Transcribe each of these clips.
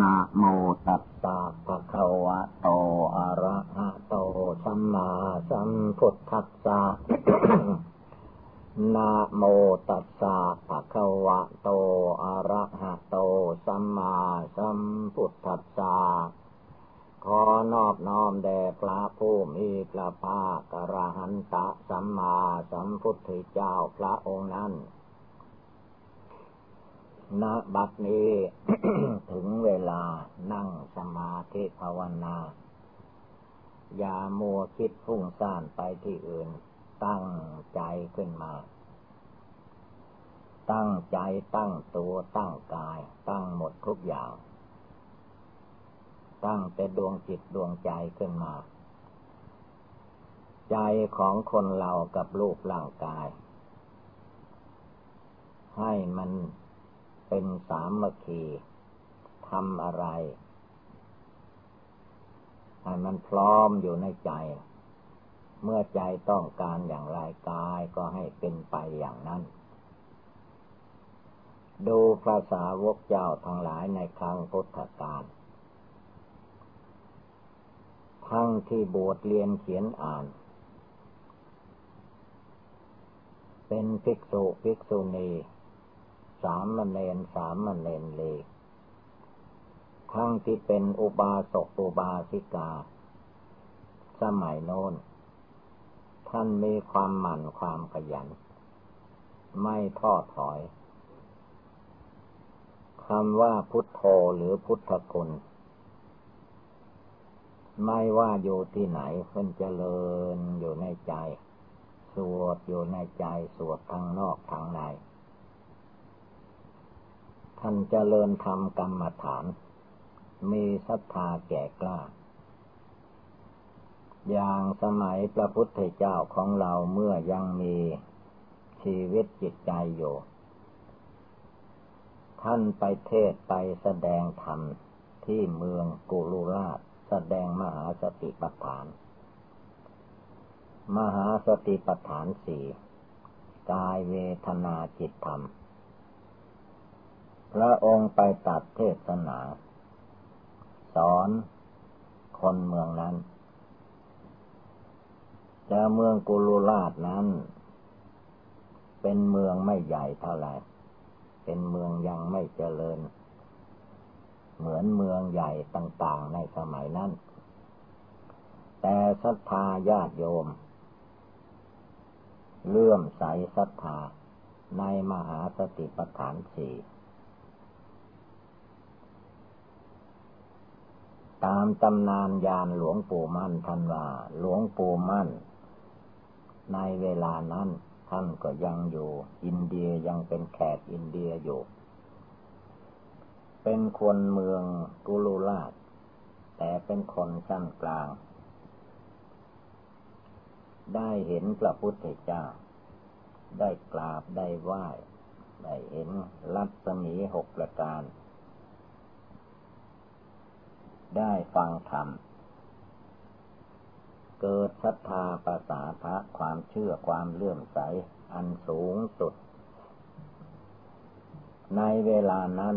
นะโมตัสสะภะคะวะโต อะระหะโต สัมมาสัมพุทธัสสะนะโมตัสสะภะคะวะโต อะระหะโต สัมมาสัมพุทธัสสะขอนอบน้อมแด่พระผู้มีพระภาคกระหันตะสัมมาสัมพุทธเจ้าพระองค์นั้น ณบัดนี้ถึงเวลานั่งสมาธิภาวนา อย่ามัวคิดฟุ้งซ่านไปที่อื่น ตั้งใจขึ้นมา ตั้งใจตั้งตัวตั้งกาย ตั้งหมดทุกอย่าง ตั้งแต่ดวงจิตดวงใจขึ้นมา ใจของคนเรากับรูปร่างกาย ให้มัน เป็นสามมคีทำอะไรให้มันพร้อมอยู่ในใจ เมื่อใจต้องการอย่างไรกายก็ให้เป็นไปอย่างนั้น ดูภาษาวกเจ้าทั้งหลายในครั้งพุทธกาลทั้งที่บวชเรียนเขียนอ่าน เป็นภิกษุภิกษุณี สามมเณรสามมเณรเลทั้งที่เป็นอุบาสกอุบาสิกา สมัยโน้น ท่านมีความหมั่นความขยัน ไม่ท้อถอยคำว่าพุทโธหรือพุทธคุณ ไม่ว่าอยู่ที่ไหนเพิ่นเจริญอยู่ในใจ สวดอยู่ในใจ สวดทางนอกทางใน ท่านเจริญธรรมกรรมฐาน มีศรัทธาแก่กล้า อย่างสมัยพระพุทธเจ้าของเราเมื่อยังมีชีวิตจิตใจอยู่ ท่านไปเทศไปแสดงธรรมที่เมืองกุลุราชแสดงมหาสติปัฏฐาน มหาสติปัฏฐานสี่กายเวทนาจิตธรรม พระองค์ไปตัดเทศนา สอนคนเมืองนั้น แต่เมืองกุลุราชนั้น เป็นเมืองไม่ใหญ่เท่าไหร่ เป็นเมืองยังไม่เจริญ เหมือนเมืองใหญ่ต่างๆในสมัยนั้น แต่ศรัทธาญาติโยม เลื่อมใสศรัทธาในมหาสติปัฏฐานสี่ ตามตำนานยานหลวงปู่มั่นท่านว่า หลวงปู่มั่น ในเวลานั้นท่านก็ยังอยู่ อินเดียยังเป็นแขกอินเดียอยู่ เป็นคนเมืองกุลูราช แต่เป็นคนชั้นกลาง ได้เห็นพระพุทธเจ้า ได้กราบได้ไหว้ ได้เห็นรัศมีหกประการ ได้ฟังธรรม เกิดศรัทธาภาษาพระความเชื่อความเลื่อมใส อันสูงสุด ในเวลานั้น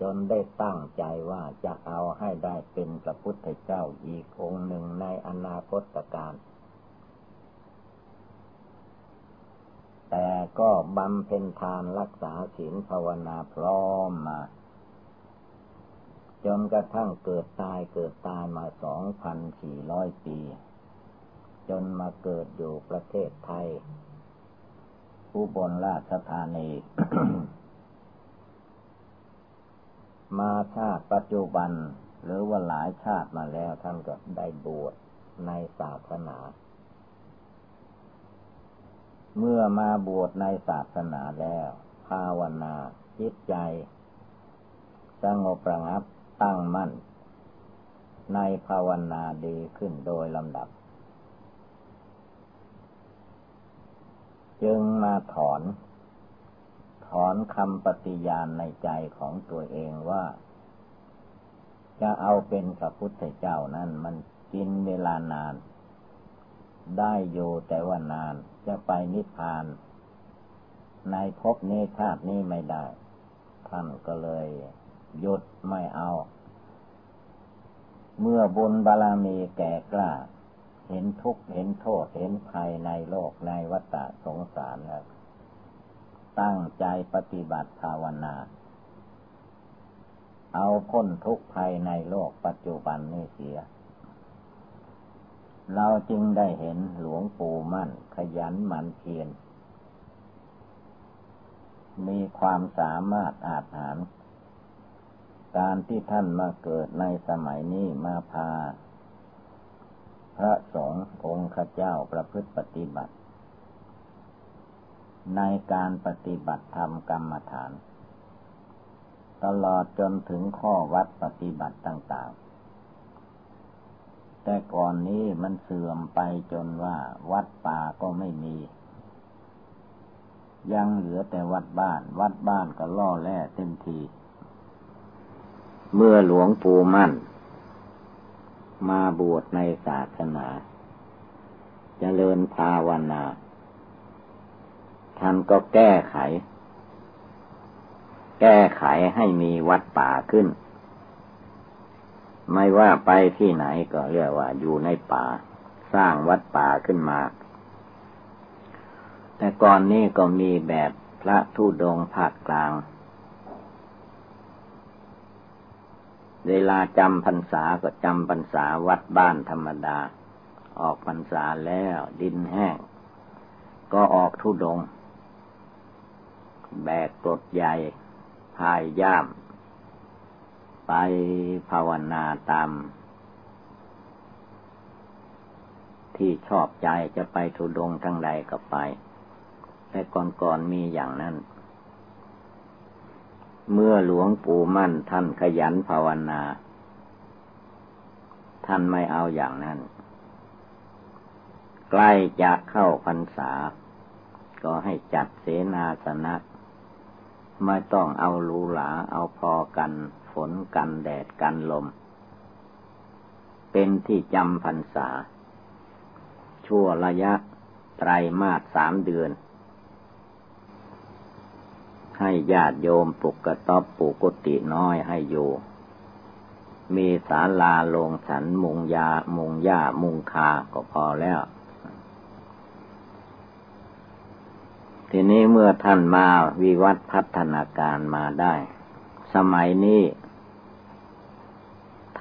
จนได้ตั้งใจว่าจะเอาให้ได้เป็นพระพุทธเจ้าอีกองค์หนึ่งในอนาคตการแต่ก็บำเพ็ญทานรักษาศีลภาวนาพร้อมมา จนกระทั่งเกิดตายเกิดตายมาสองพันสี่ร้อยปี จนมาเกิดอยู่ประเทศไทยผู้บนราชธานี มาชาติปัจจุบัน หรือว่าหลายชาติมาแล้วท่านก็ได้บวชในศาสนา เมื่อมาบวชในศาสนาแล้ว ภาวนาจิตใจ สงบระงับ ตั้งมั่น ในภาวนาดีขึ้นโดยลำดับ จึงมาถอน ถอนคำปฏิญาณในใจของตัวเองว่า จะเอาเป็นพระพุทธเจ้านั้นมันกินเวลานาน ได้อยู่แต่ว่านานจะไปนิพพาน ในภพนี้ชาตินี้ไม่ได้ ท่านก็เลย หยุดไม่เอา เมื่อบุญบารมีแก่กล้า เห็นทุกข์เห็นโทษเห็นภัยในโลกในวัฏสงสารแล้ว ตั้งใจปฏิบัติภาวนา เอาพ้นทุกข์ภัยในโลกปัจจุบันนี้เสีย เราจึงได้เห็นหลวงปู่มั่น ขยันหมั่นเพียรมีความสามารถอาจหาร การที่ท่านมาเกิดในสมัยนี้มาพา พระสงฆ์องค์ข้าเจ้าประพฤติปฏิบัติ ในการปฏิบัติธรรมกรรมฐาน ตลอดจนถึงข้อวัดปฏิบัติต่าง ๆ แต่ก่อนนี้มันเสื่อมไปจนว่าวัดป่าก็ไม่มียังเหลือแต่วัดบ้าน วัดบ้านก็ล่อแร่เต็มที เมื่อหลวงปู่มั่น มาบวชในศาสนาจเจริญภาวนา ท่านก็แก้ไข แก้ไขให้มีวัดป่าขึ้น ไม่ว่าไปที่ไหนก็เรียกว่าอยู่ในป่า สร้างวัดป่าขึ้นมา แต่ก่อนนี้ก็มีแบบพระทุดงภาคกลาง เวลาจำพรรษาก็จำพรรษาวัดบ้านธรรมดา ออกพรรษาแล้วดินแห้ง ก็ออกทุดง แบกกรดใหญ่พายย่าม ไปภาวนาตาม ที่ชอบใจจะไปทุดงทั้งใดก็ไป แต่ก่อนๆมีอย่างนั้น เมื่อหลวงปู่มั่นท่านขยันภาวนา ท่านไม่เอาอย่างนั้น ใกล้จะเข้าพรรษา ก็ให้จัดเสนาสนะไม่ต้องเอาลูหลาเอาพอกันฝนกันแดดกันลม เป็นที่จำพรรษา ชั่วระยะไตรมาสสามเดือน ให้ญาติโยมปลุกกระต๊อบปลูกกุฏิน้อยให้อยู่ มีศาลาลงฉันมุงยา มุงหญ้ามุงคาก็พอแล้ว ทีนี้เมื่อท่านมาวิวัฒพัฒนาการมาได้ สมัยนี้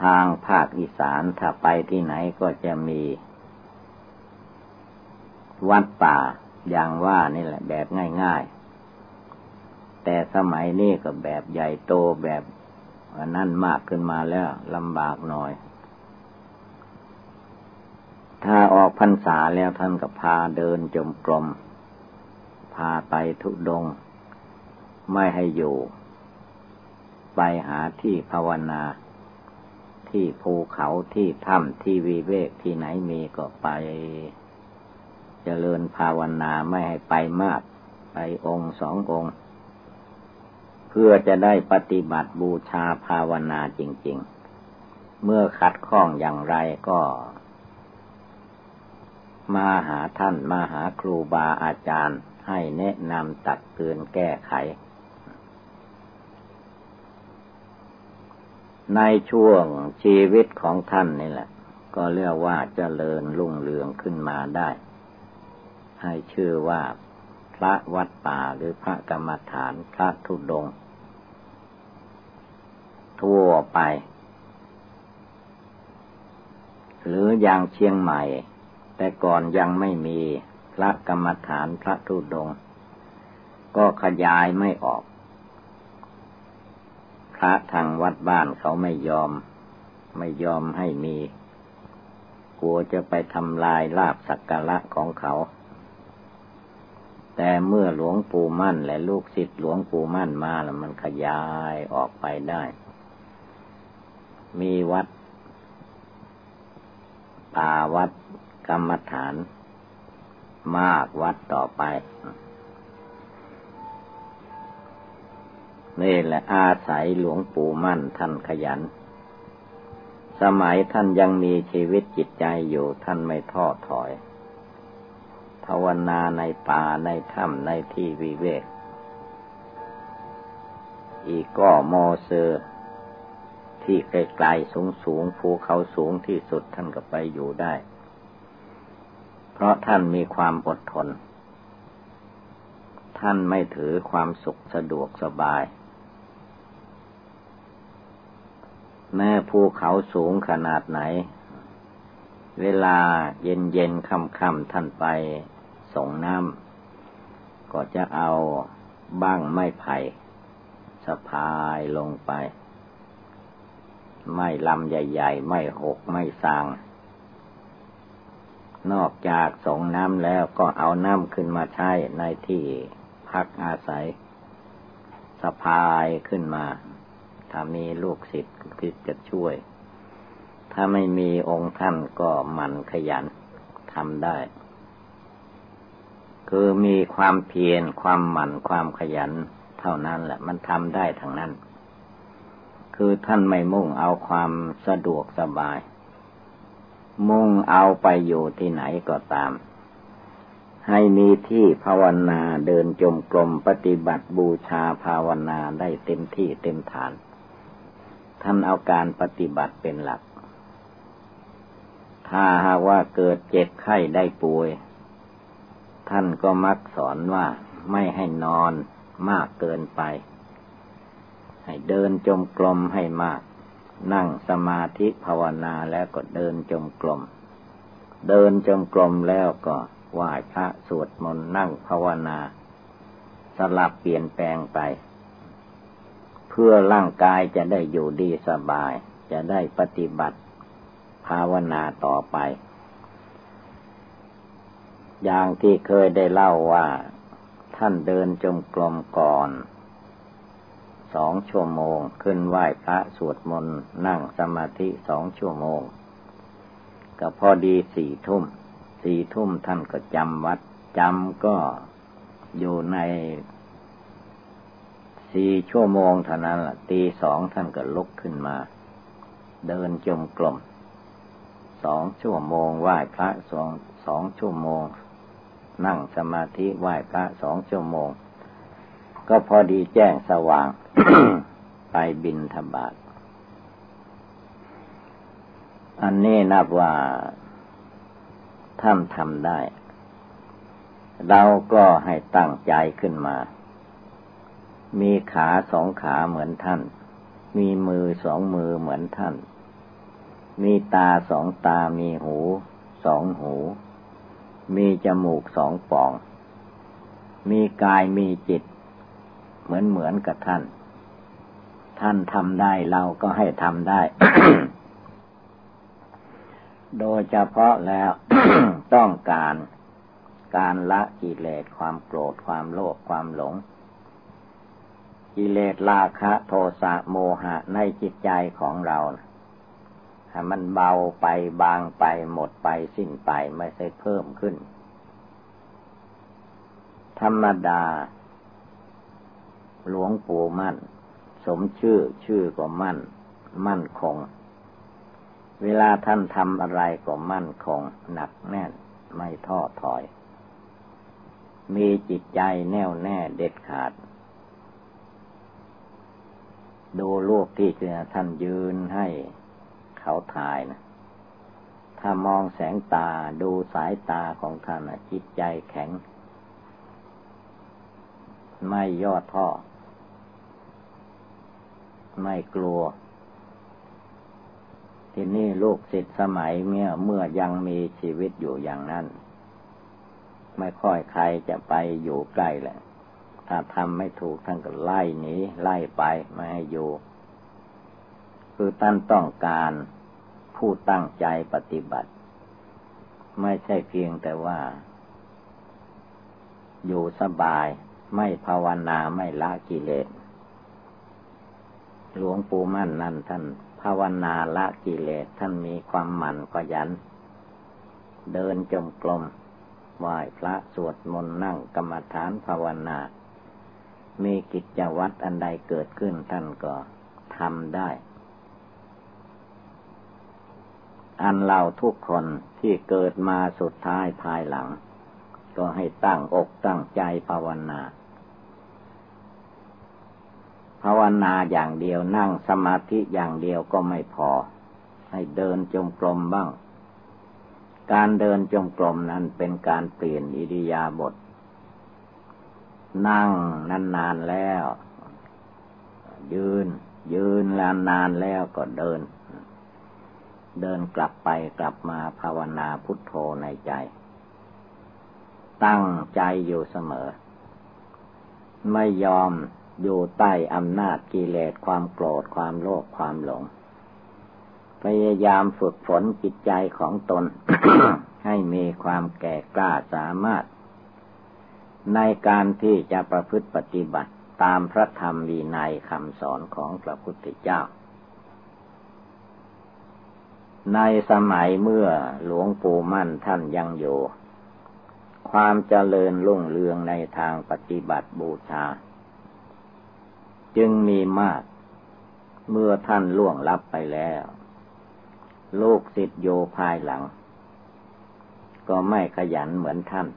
ทางภาคอีสานถ้าไปที่ไหนก็จะมี วัดป่าอย่างว่านี่แหละแบบง่าย ๆ แต่สมัยนี้ก็แบบใหญ่โตแบบนั่นมากขึ้นมาแล้วลำบากหน่อย ถ้าออกพรรษาแล้วท่านก็พาเดินจมกรมพาไปทุดง ไม่ให้อยู่ ไปหาที่ภาวนา ที่ภูเขาที่ถ้ำที่วิเวกที่ไหนมีก็ไปจเจริญภาวนาไม่ให้ไปมาก ไปองค์สององค์ เพื่อจะได้ปฏิบัติบูชาภาวนาจริง ๆ เมื่อขัดข้องอย่างไรก็ มาหาท่านมาหาครูบาอาจารย์ให้แนะนำตักเตือนแก้ไข ในช่วงชีวิตของท่านนี่แหละ ก็เรียกว่าจเจริญรุ่งเรืองขึ้นมาได้ ให้ชื่อว่าพระวัดป่าหรือพระกรรมฐานพระธุดง ทั่วไป หรืออย่างเชียงใหม่ แต่ก่อนยังไม่มีพระกรรมฐานพระธุดง ก็ขยายไม่ออก พระทางวัดบ้านเขาไม่ยอม ไม่ยอมให้มีกลัวจะไปทำลายลาบสักการะของเขา แต่เมื่อหลวงปู่มั่นและลูกศิษย์หลวงปู่มั่นมาแล้วมันขยายออกไปได้ มีวัด ป่าวัดกรรมฐาน มากวัดต่อไป นี่แหละอาศัยหลวงปู่มั่นท่านขยัน สมัยท่านยังมีชีวิตจิตใจอยู่ท่านไม่ท้อถอย ภาวนาในป่าในถ้ำในที่วิเวก อีก็โมเซอร์ ที่ไกลๆสูงๆภูเขาสูงที่สุดท่านก็ไปอยู่ได้ เพราะท่านมีความอดทน ท่านไม่ถือความสุขสะดวกสบาย แม้ภูเขาสูงขนาดไหน เวลาเย็นเย็นค่ำค่ำท่านไปส่งน้ำก็จะเอาบ้างไม้ไผ่สะพายลงไป ไม่ลำใหญ่ ๆ ไม่หกไม่สาง นอกจากส่งน้ำแล้วก็เอาน้ำขึ้นมาใช้ในที่พักอาศัย สะพายขึ้นมา ถ้ามีลูกศิษย์คิดจะช่วย ถ้าไม่มีองค์ท่านก็หมั่นขยันทำได้ คือมีความเพียรความหมั่นความขยัน เท่านั้นแหละ มันทำได้ทั้งนั้น คือท่านไม่มุ่งเอาความสะดวกสบาย มุ่งเอาไปอยู่ที่ไหนก็ตาม ให้มีที่ภาวนาเดินจมกลมปฏิบัติบูชาภาวนาได้เต็มที่เต็มฐาน ท่านเอาการปฏิบัติเป็นหลัก ถ้าหากว่าเกิดเจ็บไข้ได้ป่วย ท่านก็มักสอนว่าไม่ให้นอนมากเกินไป ให้เดินจมกลมให้มาก นั่งสมาธิภาวนาแล้วก็เดินจมกลม เดินจมกลมแล้วก็ไหว้พระสวดมนต์นั่งภาวนา สลับเปลี่ยนแปลงไป เพื่อร่างกายจะได้อยู่ดีสบาย จะได้ปฏิบัติ ภาวนาต่อไป อย่างที่เคยได้เล่าว่า ท่านเดินจมกลมก่อน สองชั่วโมง ขึ้นไหว้พระสวดมนต์นั่งสมาธิสองชั่วโมง ก็พอดีสี่ทุ่ม สี่ทุ่มท่านก็จำวัดจำก็อยู่ในสี่ชั่วโมงเท่านั้นละตีสองท่านก็ลุกขึ้นมา เดินจมกลมสองชั่วโมงไหว้พระสองสองชั่วโมง นั่งสมาธิไหว้พระสองชั่วโมง ก็พอดีแจ้งสว่าง ไปบินธบาตอันนี้นับว่าท่านทำได้ เราก็ให้ตั้งใจขึ้นมา มีขาสองขาเหมือนท่าน มีมือสองมือเหมือนท่าน มีตาสองตา มีหูสองหู มีจมูกสองปอง มีกายมีจิต เหมือนเหมือนกับท่าน ท่านทำได้เราก็ให้ทำได้ โดยเฉพาะแล้วต้องการการละกิเลสความโกรธความโลภความหลง กิเลสราคะโทสะโมหะในจิตใจของเราให้มันเบาไปบางไปหมดไปสิ้นไปไม่ใช่เพิ่มขึ้น ธรรมดา หลวงปู่มั่น สมชื่อชื่อก็มั่น มั่นคง เวลาท่านทำอะไรก็มั่นคง หนักแน่นไม่ท้อถอย มีจิตใจแน่วแน่เด็ดขาด ดูรูปที่ท่านยืนให้เขาถ่ายนะถ้ามองแสงตาดูสายตาของท่านจิตใจแข็ง ไม่ย่อท้อ ไม่กลัว ที่นี่ลูกศิษย์สมัยเมื่อเมื่อยังมีชีวิตอยู่อย่างนั้น ไม่ค่อยใครจะไปอยู่ใกล้แหละ ถ้าทำไม่ถูกท่านก็ไล่หนีไล่ไปไม่ให้อยู่ คือท่านต้องการผู้ตั้งใจปฏิบัติ ไม่ใช่เพียงแต่ว่า อยู่สบายไม่ภาวนาไม่ละกิเลส หลวงปู่มั่นนั่นท่านภาวนาละกิเลสท่านมีความหมั่นขยัน เดินจมกลมไหว้พระสวดมนต์นั่งกรรมฐานภาวนา มีกิจวัตรอันใดเกิดขึ้นท่านก็ทำได้ อันเราทุกคนที่เกิดมาสุดท้ายภายหลัง ก็ให้ตั้งอกตั้งใจภาวนา ภาวนาอย่างเดียวนั่งสมาธิอย่างเดียวก็ไม่พอ ให้เดินจงกรมบ้าง การเดินจงกรมนั้นเป็นการเปลี่ยนอิริยาบถนั่งนานๆแล้ว ยืน ยืนลานนานแล้วก็เดิน เดินกลับไปกลับมาภาวนาพุทโธในใจ ตั้งใจอยู่เสมอ ไม่ยอม อยู่ใต้อำนาจกิเลสความโกรธความโลภความหลง พยายามฝึกฝนจิตใจของตน ให้มีความแก่กล้าสามารถ ในการที่จะประพฤติปฏิบัติตามพระธรรมวีนัยคำสอนของพระพุทธเจ้า ในสมัยเมื่อหลวงปู่มั่นท่านยังอยู่ ความเจริญรุ่งเรืองในทางปฏิบัติบูชา จึงมีมาก เมื่อท่านล่วงลับไปแล้ว ลูกศิษย์โยภายหลัง ก็ไม่ขยันเหมือนท่าน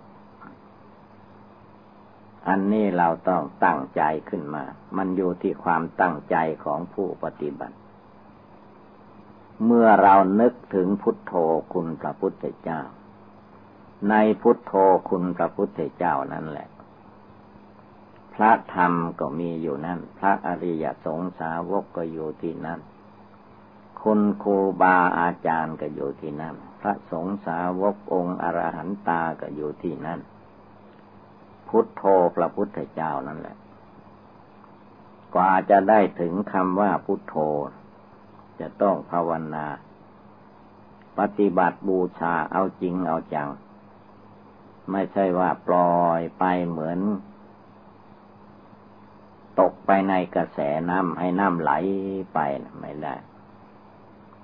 อันนี้เราต้องตั้งใจขึ้นมา มันอยู่ที่ความตั้งใจของผู้ปฏิบัติ เมื่อเรานึกถึงพุทโธคุณพระพุทธเจ้า ในพุทโธคุณพระพุทธเจ้านั่นแหละ พระธรรมก็มีอยู่นั่น พระอริยสงสาวกก็อยู่ที่นั่น คุณครูบาอาจารย์ก็อยู่ที่นั่น พระสงสาวกองค์อรหันตาก็อยู่ที่นั่น พุทโธพระพุทธเจ้านั่นแหละ กว่าจะได้ถึงคำว่าพุทโธ จะต้องภาวนา ปฏิบัติบูชาเอาจริงเอาจัง ไม่ใช่ว่าปล่อยไปเหมือน ตกไปในกระแสน้ำให้น้ำไหลไปไม่ได้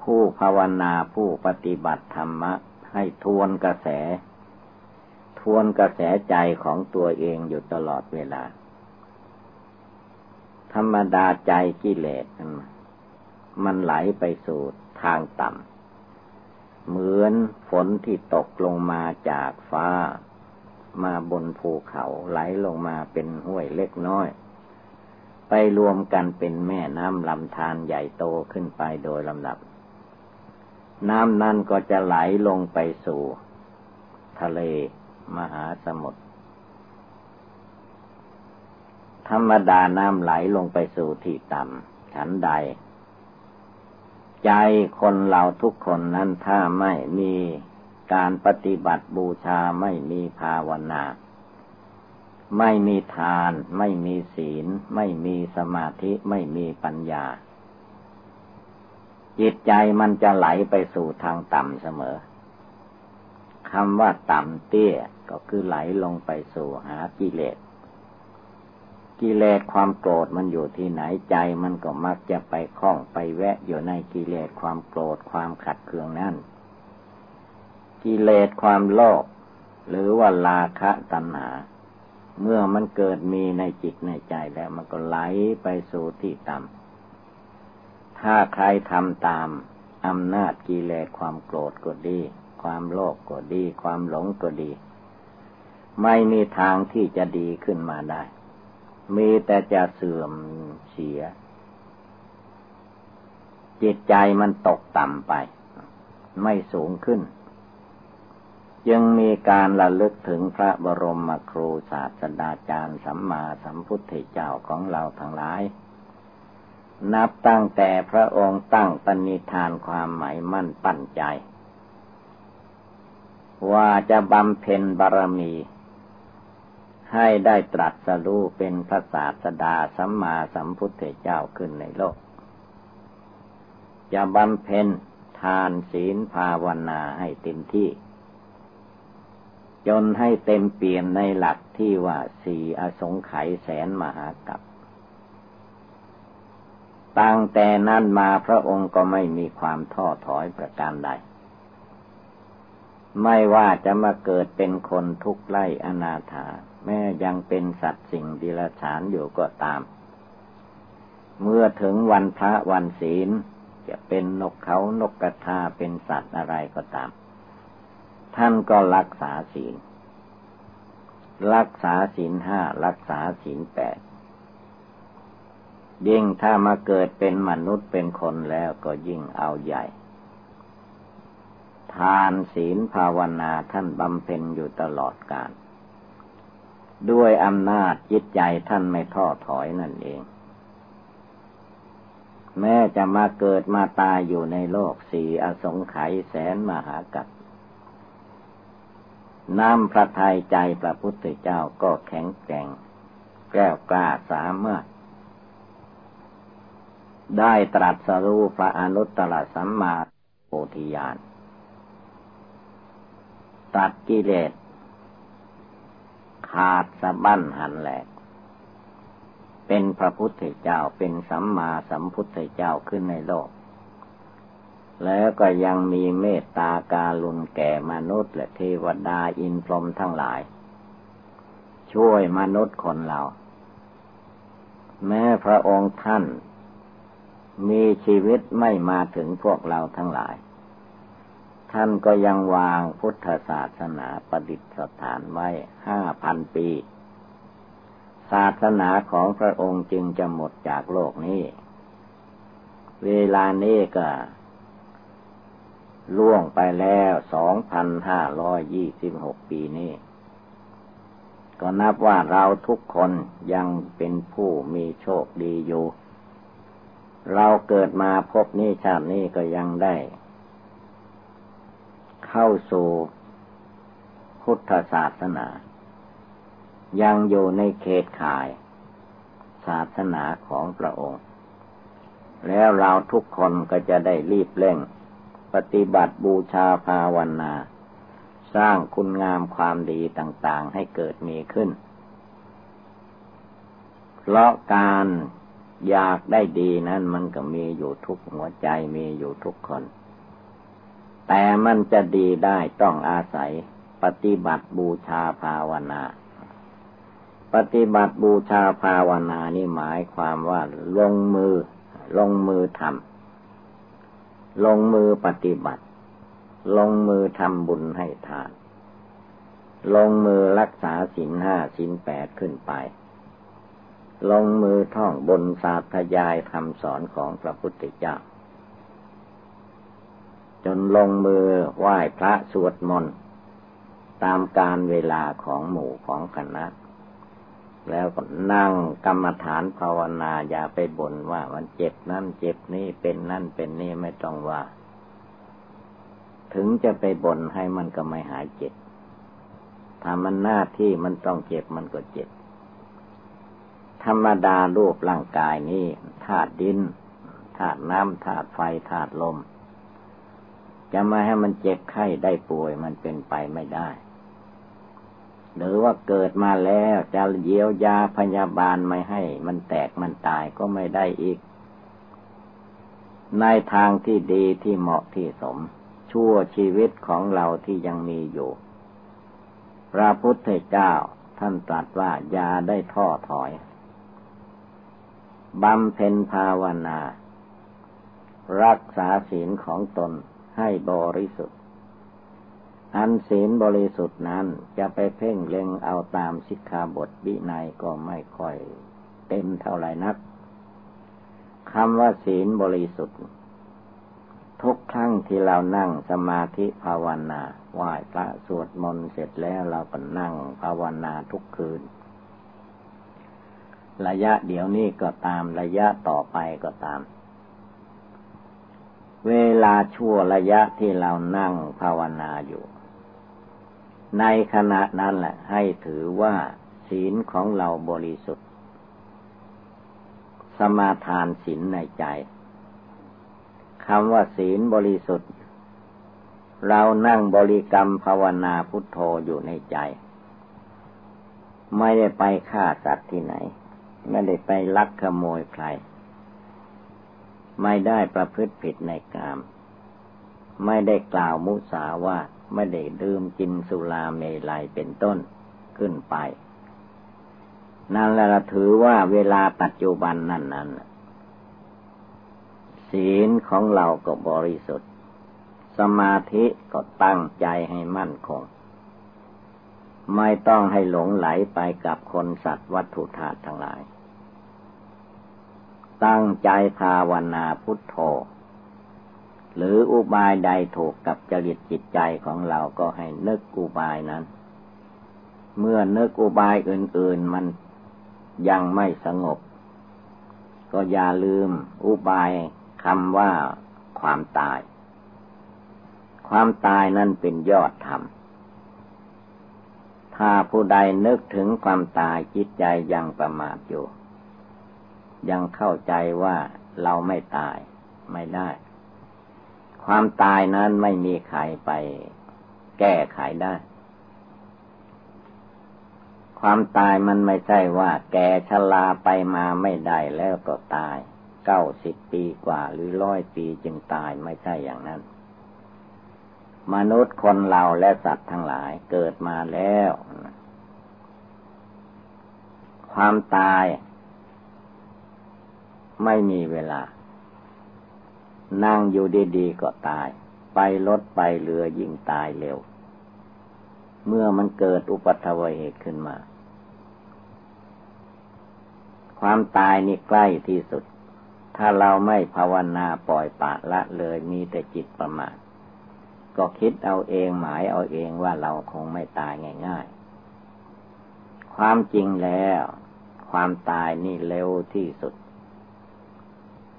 ผู้ภาวนาผู้ปฏิบัติธรรมะ ให้ทวนกระแส ทวนกระแสใจของตัวเองอยู่ตลอดเวลา ธรรมดาใจกิเลสมันไหลไปสู่ทางต่ำ เหมือนฝนที่ตกลงมาจากฟ้า มาบนภูเขาไหลลงมาเป็นห้วยเล็กน้อย ไปรวมกันเป็นแม่น้ำลำธารใหญ่โตขึ้นไปโดยลำดับ น้ำนั่นก็จะไหลลงไปสู่ ทะเลมหาสมุทรธรรมดาน้ำไหลลงไปสู่ที่ต่ำฉันใด ใจคนเราทุกคนนั้นถ้าไม่มีการปฏิบัติบูชาไม่มีภาวนา ไม่มีทาน ไม่มีศีล ไม่มีสมาธิไม่มีปัญญา จิตใจมันจะไหลไปสู่ทางต่ำเสมอคำว่าต่ำเตี้ยก็คือไหลลงไปสู่หากิเลส กิเลสความโกรธมันอยู่ที่ไหนใจมันก็มักจะไปคล้องไปแวะอยู่ในกิเลสความโกรธความขัดเคืองนั่น กิเลสความโลภหรือว่าลาคะตัณหา เมื่อมันเกิดมีในจิตในใจแล้วมันก็ไหลไปสู่ที่ต่ำถ้าใครทำตามอำนาจกิเลสความโกรธก็ดี ความโลภกก็ดี ความหลงก็ดี ไม่มีทางที่จะดีขึ้นมาได้ มีแต่จะเสื่อมเสีย จิตใจมันตกต่ำไป ไม่สูงขึ้น ยังมีการระลึกถึงพระบรมครูศาสดาจารย์สัมมาสัมพุทธเจ้าของเราทั้งหลาย นับตั้งแต่พระองค์ตั้งปณิธานความหมายมั่นปั้นใจ ว่าจะบำเพ็ญบารมี ให้ได้ตรัสรู้เป็นพระศาสดาสัมมาสัมพุทธเจ้าขึ้นในโลก จะบำเพ็ญทานศีลภาวนาให้เต็มที่ จนให้เต็มเปลี่ยนในหลักที่ว่าสี่อสงไขยแสนมหากัปตั้งแต่นั้นมาพระองค์ก็ไม่มีความท้อถอยประการใด ไม่ว่าจะมาเกิดเป็นคนทุกข์ไล่อนาถา แม้ยังเป็นสัตว์สิ่งดิลฉานอยู่ก็ตาม เมื่อถึงวันพระวันศีล จะเป็นนกเขานกกระทาเป็นสัตว์อะไรก็ตาม ท่านก็รักษาศีล รักษาศีลห้ารักษาศีลแปดยิ่งถ้ามาเกิดเป็นมนุษย์เป็นคนแล้วก็ยิ่งเอาใหญ่ ทานศีลภาวนาท่านบำเพ็ญอยู่ตลอดกาลด้วยอำนาจจิตใจท่านไม่ท้อถอยนั่นเอง แม้จะมาเกิดมาตายอยู่ในโลกสี่อสงไขยแสนมหากัป น้ำพระทัยใจพระพุทธเจ้าก็แข็งแกร่ง แก้วกล้าสามารถ ได้ตรัสรู้พระอนุตตรสัมมาโพธิญาณตัดกิเลส ขาดสะบั้นหันแหลก เป็นพระพุทธเจ้าเป็นสัมมาสัมพุทธเจ้าขึ้นในโลก แล้วก็ยังมีเมตตาการุณแก่มนุษย์และเทวดาอินพรหมทั้งหลาย ช่วยมนุษย์คนเรา แม้พระองค์ท่าน มีชีวิตไม่มาถึงพวกเราทั้งหลาย ท่านก็ยังวางพุทธศาสนาประดิษฐานไว้ห้าพันปี ศาสนาของพระองค์จึงจะหมดจากโลกนี้ เวลานี้ก็ ล่วงไปแล้วสองพันห้าร้อยยี่สิบหกปีนี้ ก็นับว่าเราทุกคนยังเป็นผู้มีโชคดีอยู่ เราเกิดมาพบนี้ชาตินี้ก็ยังได้ เข้าสู่พุทธศาสนา ยังอยู่ในเขตข่าย ศาสนาของพระองค์ แล้วเราทุกคนก็จะได้รีบเร่ง ปฏิบัติบูชาภาวนา สร้างคุณงามความดีต่างๆให้เกิดมีขึ้น เพราะการอยากได้ดีนั้นมันก็มีอยู่ทุกหัวใจมีอยู่ทุกคน แต่มันจะดีได้ต้องอาศัยปฏิบัติบูชาภาวนา ปฏิบัติบูชาภาวนานี่หมายความว่าลงมือ ลงมือทำ ลงมือปฏิบัติ ลงมือทำบุญให้ทาน ลงมือรักษาสินห้าสินแปดขึ้นไป ลงมือท่องบนสาธยายคำสอนของพระพุทธเจ้า จนลงมือไหว้พระสวดมนต์ตามการเวลาของหมู่ของคณะ แล้วก็นั่งกรรมฐานภาวนาอย่าไปบ่นว่ามันเจ็บนั่นเจ็บนี่เป็นนั่นเป็นนี่ไม่ต้องว่า ถึงจะไปบ่นให้มันก็ไม่หายเจ็บถ้ามันหน้าที่มันต้องเจ็บมันก็เจ็บ ธรรมดารูปร่างกายนี้ธาตุดินธาตุน้ำธาตุไฟธาตุลม จะมาให้มันเจ็บไข้ได้ป่วยมันเป็นไปไม่ได้ หรือว่าเกิดมาแล้วจะเยียวยาพยาบาลไม่ให้ มันแตกมันตายก็ไม่ได้อีก ในทางที่ดีที่เหมาะที่สม ชั่วชีวิตของเราที่ยังมีอยู่ พระพุทธเจ้าท่านตรัสว่าอย่าได้ท้อถอยบำเพ็ญภาวนา รักษาศีลของตนให้บริสุทธิ์ อันศีลบริสุทธิ์นั้นจะไปเพ่งเล็งเอาตามสิกขาบทวินัยก็ไม่ค่อยเต็มเท่าไหร่นักคำว่าศีลบริสุทธิ์ ทุกครั้งที่เรานั่งสมาธิภาวนาไหว้พระสวดมนต์เสร็จแล้วเราก็นั่งภาวนาทุกคืน ระยะเดี๋ยวนี้ก็ตามระยะต่อไปก็ตาม เวลาชั่วระยะที่เรานั่งภาวนาอยู่ ในขณะนั้นแหละ ให้ถือว่าศีลของเราบริสุทธิ์ สมาทานศีลในใจคำว่าศีลบริสุทธิ์ เรานั่งบริกรรมภาวนาพุทโธอยู่ในใจ ไม่ได้ไปฆ่าสัตว์ที่ไหน ไม่ได้ไปลักขโมยใคร ไม่ได้ประพฤติผิดในกาม ไม่ได้กล่าวมุสาวา ไม่ได้ดื่มกินสุราเมลัยเป็นต้นขึ้นไป นั่นแหละถือว่าเวลาปัจจุบันนั่นนั้นศีลของเราก็บริสุทธิ์ สมาธิก็ตั้งใจให้มั่นคง ไม่ต้องให้หลงไหลไปกับคนสัตว์วัตถุธาตุทั้งหลาย ตั้งใจภาวนาพุทโธ หรืออุบายใดถูกกับจริตจิตใจของเราก็ให้นึกอุบายนั้น เมื่อนึกอุบายอื่น ๆ มันยังไม่สงบ ก็อย่าลืมอุบายคำว่าความตาย ความตายนั่นเป็นยอดธรรม ถ้าผู้ใดนึกถึงความตายจิตใจยังประมาทอยู่ ยังเข้าใจว่าเราไม่ตายไม่ได้ ความตายนั้นไม่มีใครไปแก้ไขได้ ความตายมันไม่ใช่ว่า แกชราไปมาไม่ได้แล้วก็ตาย เก้าสิบปีกว่าหรือร้อยปีจึงตายไม่ใช่อย่างนั้น มนุษย์คนเราและสัตว์ทั้งหลายเกิดมาแล้ว ความตายไม่มีเวลา นั่งอยู่ดีๆก็ตาย ไปรถไปเรือยิ่งตายเร็ว เมื่อมันเกิดอุปัตวเหตุขึ้นมา ความตายนี่ใกล้ที่สุด ถ้าเราไม่ภาวนาปล่อยปะละเลยมีแต่จิตประมาทก็คิดเอาเองหมายเอาเองว่าเราคงไม่ตายง่าย ๆ ความจริงแล้ว ความตายนี่เร็วที่สุด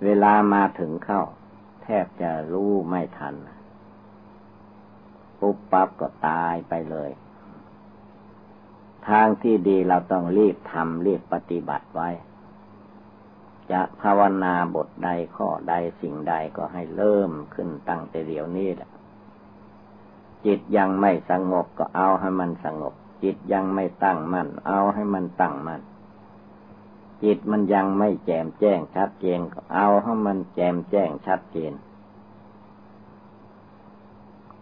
เวลามาถึงเข้า บจะรู้ไม่ทัน ปุ๊บปั๊บก็ตายไปเลย ทางที่ดีเราต้องรีบทำรีบปฏิบัติไว้ จะภาวนาบทใดข้อใดสิ่งใดก็ให้เริ่มขึ้นตั้งแต่เดี๋ยวนี้แหละ จิตยังไม่สงบก็เอาให้มันสงบ จิตยังไม่ตั้งมั่นเอาให้มันตั้งมั่น จิตมันยังไม่แจ่มแจ้งชัดเจนก็เอาให้มันแจ่มแจ้งชัดเจน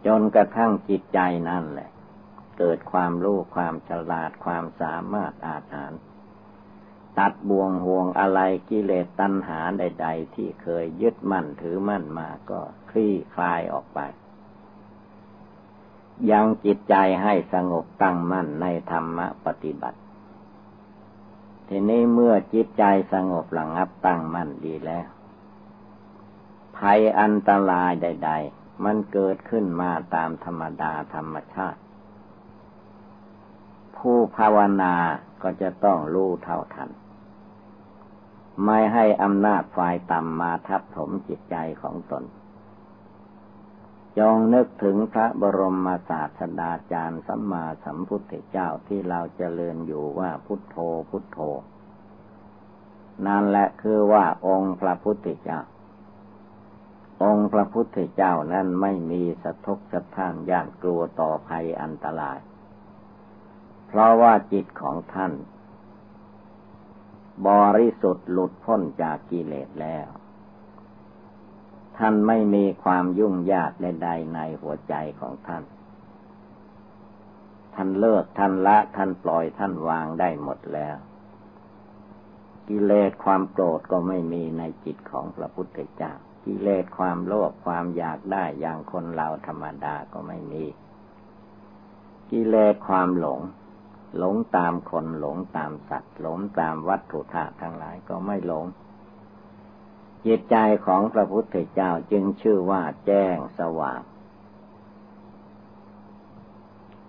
จนกระทั่งจิตใจนั่นแหละ เกิดความรู้ความฉลาดความสามารถอาถรรพ์ตัดบ่วงห่วงอะไรกิเลสตัณหาใด ๆ ที่เคยยึดมั่นถือมั่นมาก็คลี่คลายออกไปยังจิตใจให้สงบตั้งมั่นในธรรมปฏิบัติ ทีนี้เมื่อจิตใจสงบหลังับตั้งมั่นดีแล้ว ภัยอันตรายใด ๆ มันเกิดขึ้นมาตามธรรมดาธรรมชาติ ผู้ภาวนาก็จะต้องรู้เท่าทัน ไม่ให้อำนาจฝ่ายต่ำมาทับถมจิตใจของตน จงนึกถึงพระบรมศาสดาจารย์สัมมาสัมพุทธเจ้าที่เราเจริญอยู่ว่าพุทโธพุทโธ นั่นแหละคือว่าองค์พระพุทธเจ้า องค์พระพุทธเจ้านั้นไม่มีสะทกสะท้านย่านกลัวต่อภัยอันตราย เพราะว่าจิตของท่าน บริสุทธิ์หลุดพ้นจากกิเลสแล้ว ท่านไม่มีความยุ่งยากใดๆในหัวใจของท่าน ท่านเลิกท่านละท่านปล่อยท่านวางได้หมดแล้ว กิเลสความโกรธก็ไม่มีในจิตของพระพุทธเจ้า กิเลสความโลภความอยากได้อย่างคนเราธรรมดาก็ไม่มี กิเลสความหลงหลงตามคนหลงตามสัตว์ หลงตามวัตถุธาตุทั้งหลายก็ไม่หลง จิตใจของพระพุทธเจ้าจึงชื่อว่าแจ้งสว่าง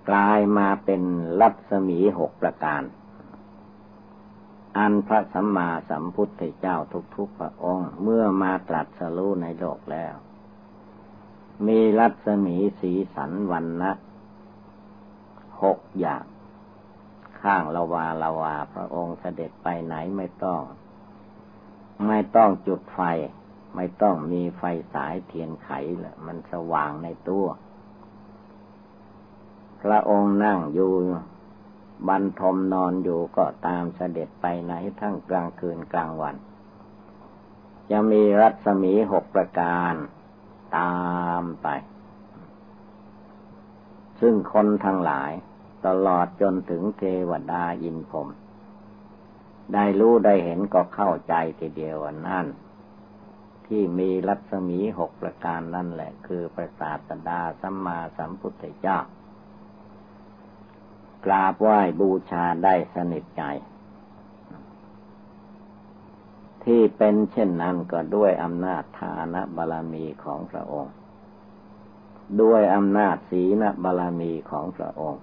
กลายมาเป็นรัศมีหกประการ อันพระสัมมาสัมพุทธเจ้าทุกๆพระองค์ เมื่อมาตรัสรู้ในโลกแล้ว มีรัศมีสีสันวันนะหกอย่าง ข้างละวาละวาพระองค์เสด็จไปไหนไม่ต้อง ไม่ต้องจุดไฟ ไม่ต้องมีไฟสายเทียนไขละมันสว่างในตัว พระองค์นั่งอยู่บรรทมนอนอยู่ก็ตามเสด็จไปไหนทั้งกลางคืนกลางวัน จะมีรัศมีหกประการตามไป ซึ่งคนทั้งหลายตลอดจนถึงเทวดาอินพรม ได้รู้ได้เห็นก็เข้าใจทีเดียวนั่น ที่มีรัศมีหกประการนั่นแหละ คือพระศาสดาสัมมาสัมพุทธเจ้ากราบไหว้บูชาได้สนิทใจ ที่เป็นเช่นนั้นก็ด้วยอำนาจฐานะบารมีของพระองค์ ด้วยอำนาจศีลบารมีของพระองค์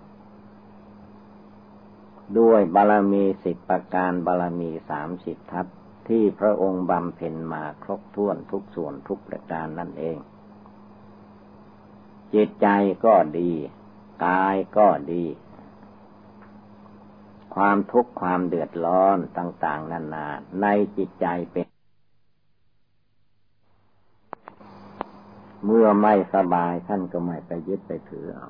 ด้วยบารมีสิบประการบารมีสามสิบทัศที่พระองค์บำเพ็ญมาครบถ้วนทุกส่วนทุกประการนั่นเอง จิตใจก็ดี กายก็ดี ความทุกข์ความเดือดร้อนต่างๆนานาในจิตใจเป็น เมื่อไม่สบายท่านก็ไม่ไปยึดไปถือเอา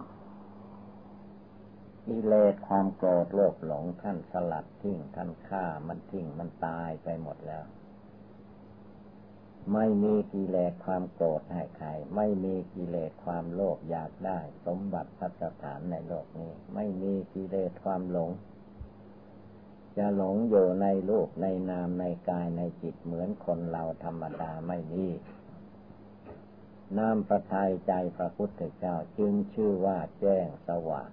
กิเลสความโกรธโลภหลงท่านสลัดทิ้งท่านฆ่ามันทิ้งมันตายไปหมดแล้ว ไม่มีกิเลสความโกรธให้ใคร ไม่มีกิเลสความโลภอยากได้ สมบัติพัฒฐานในโลกนี้ ไม่มีกิเลสความหลง จะหลงอยู่ในรูปในนามในกายในจิตเหมือนคนเราธรรมดาไม่มีน้ำประทัยใจพระพุทธเจ้าจึงชื่อว่าแจ้งสว่าง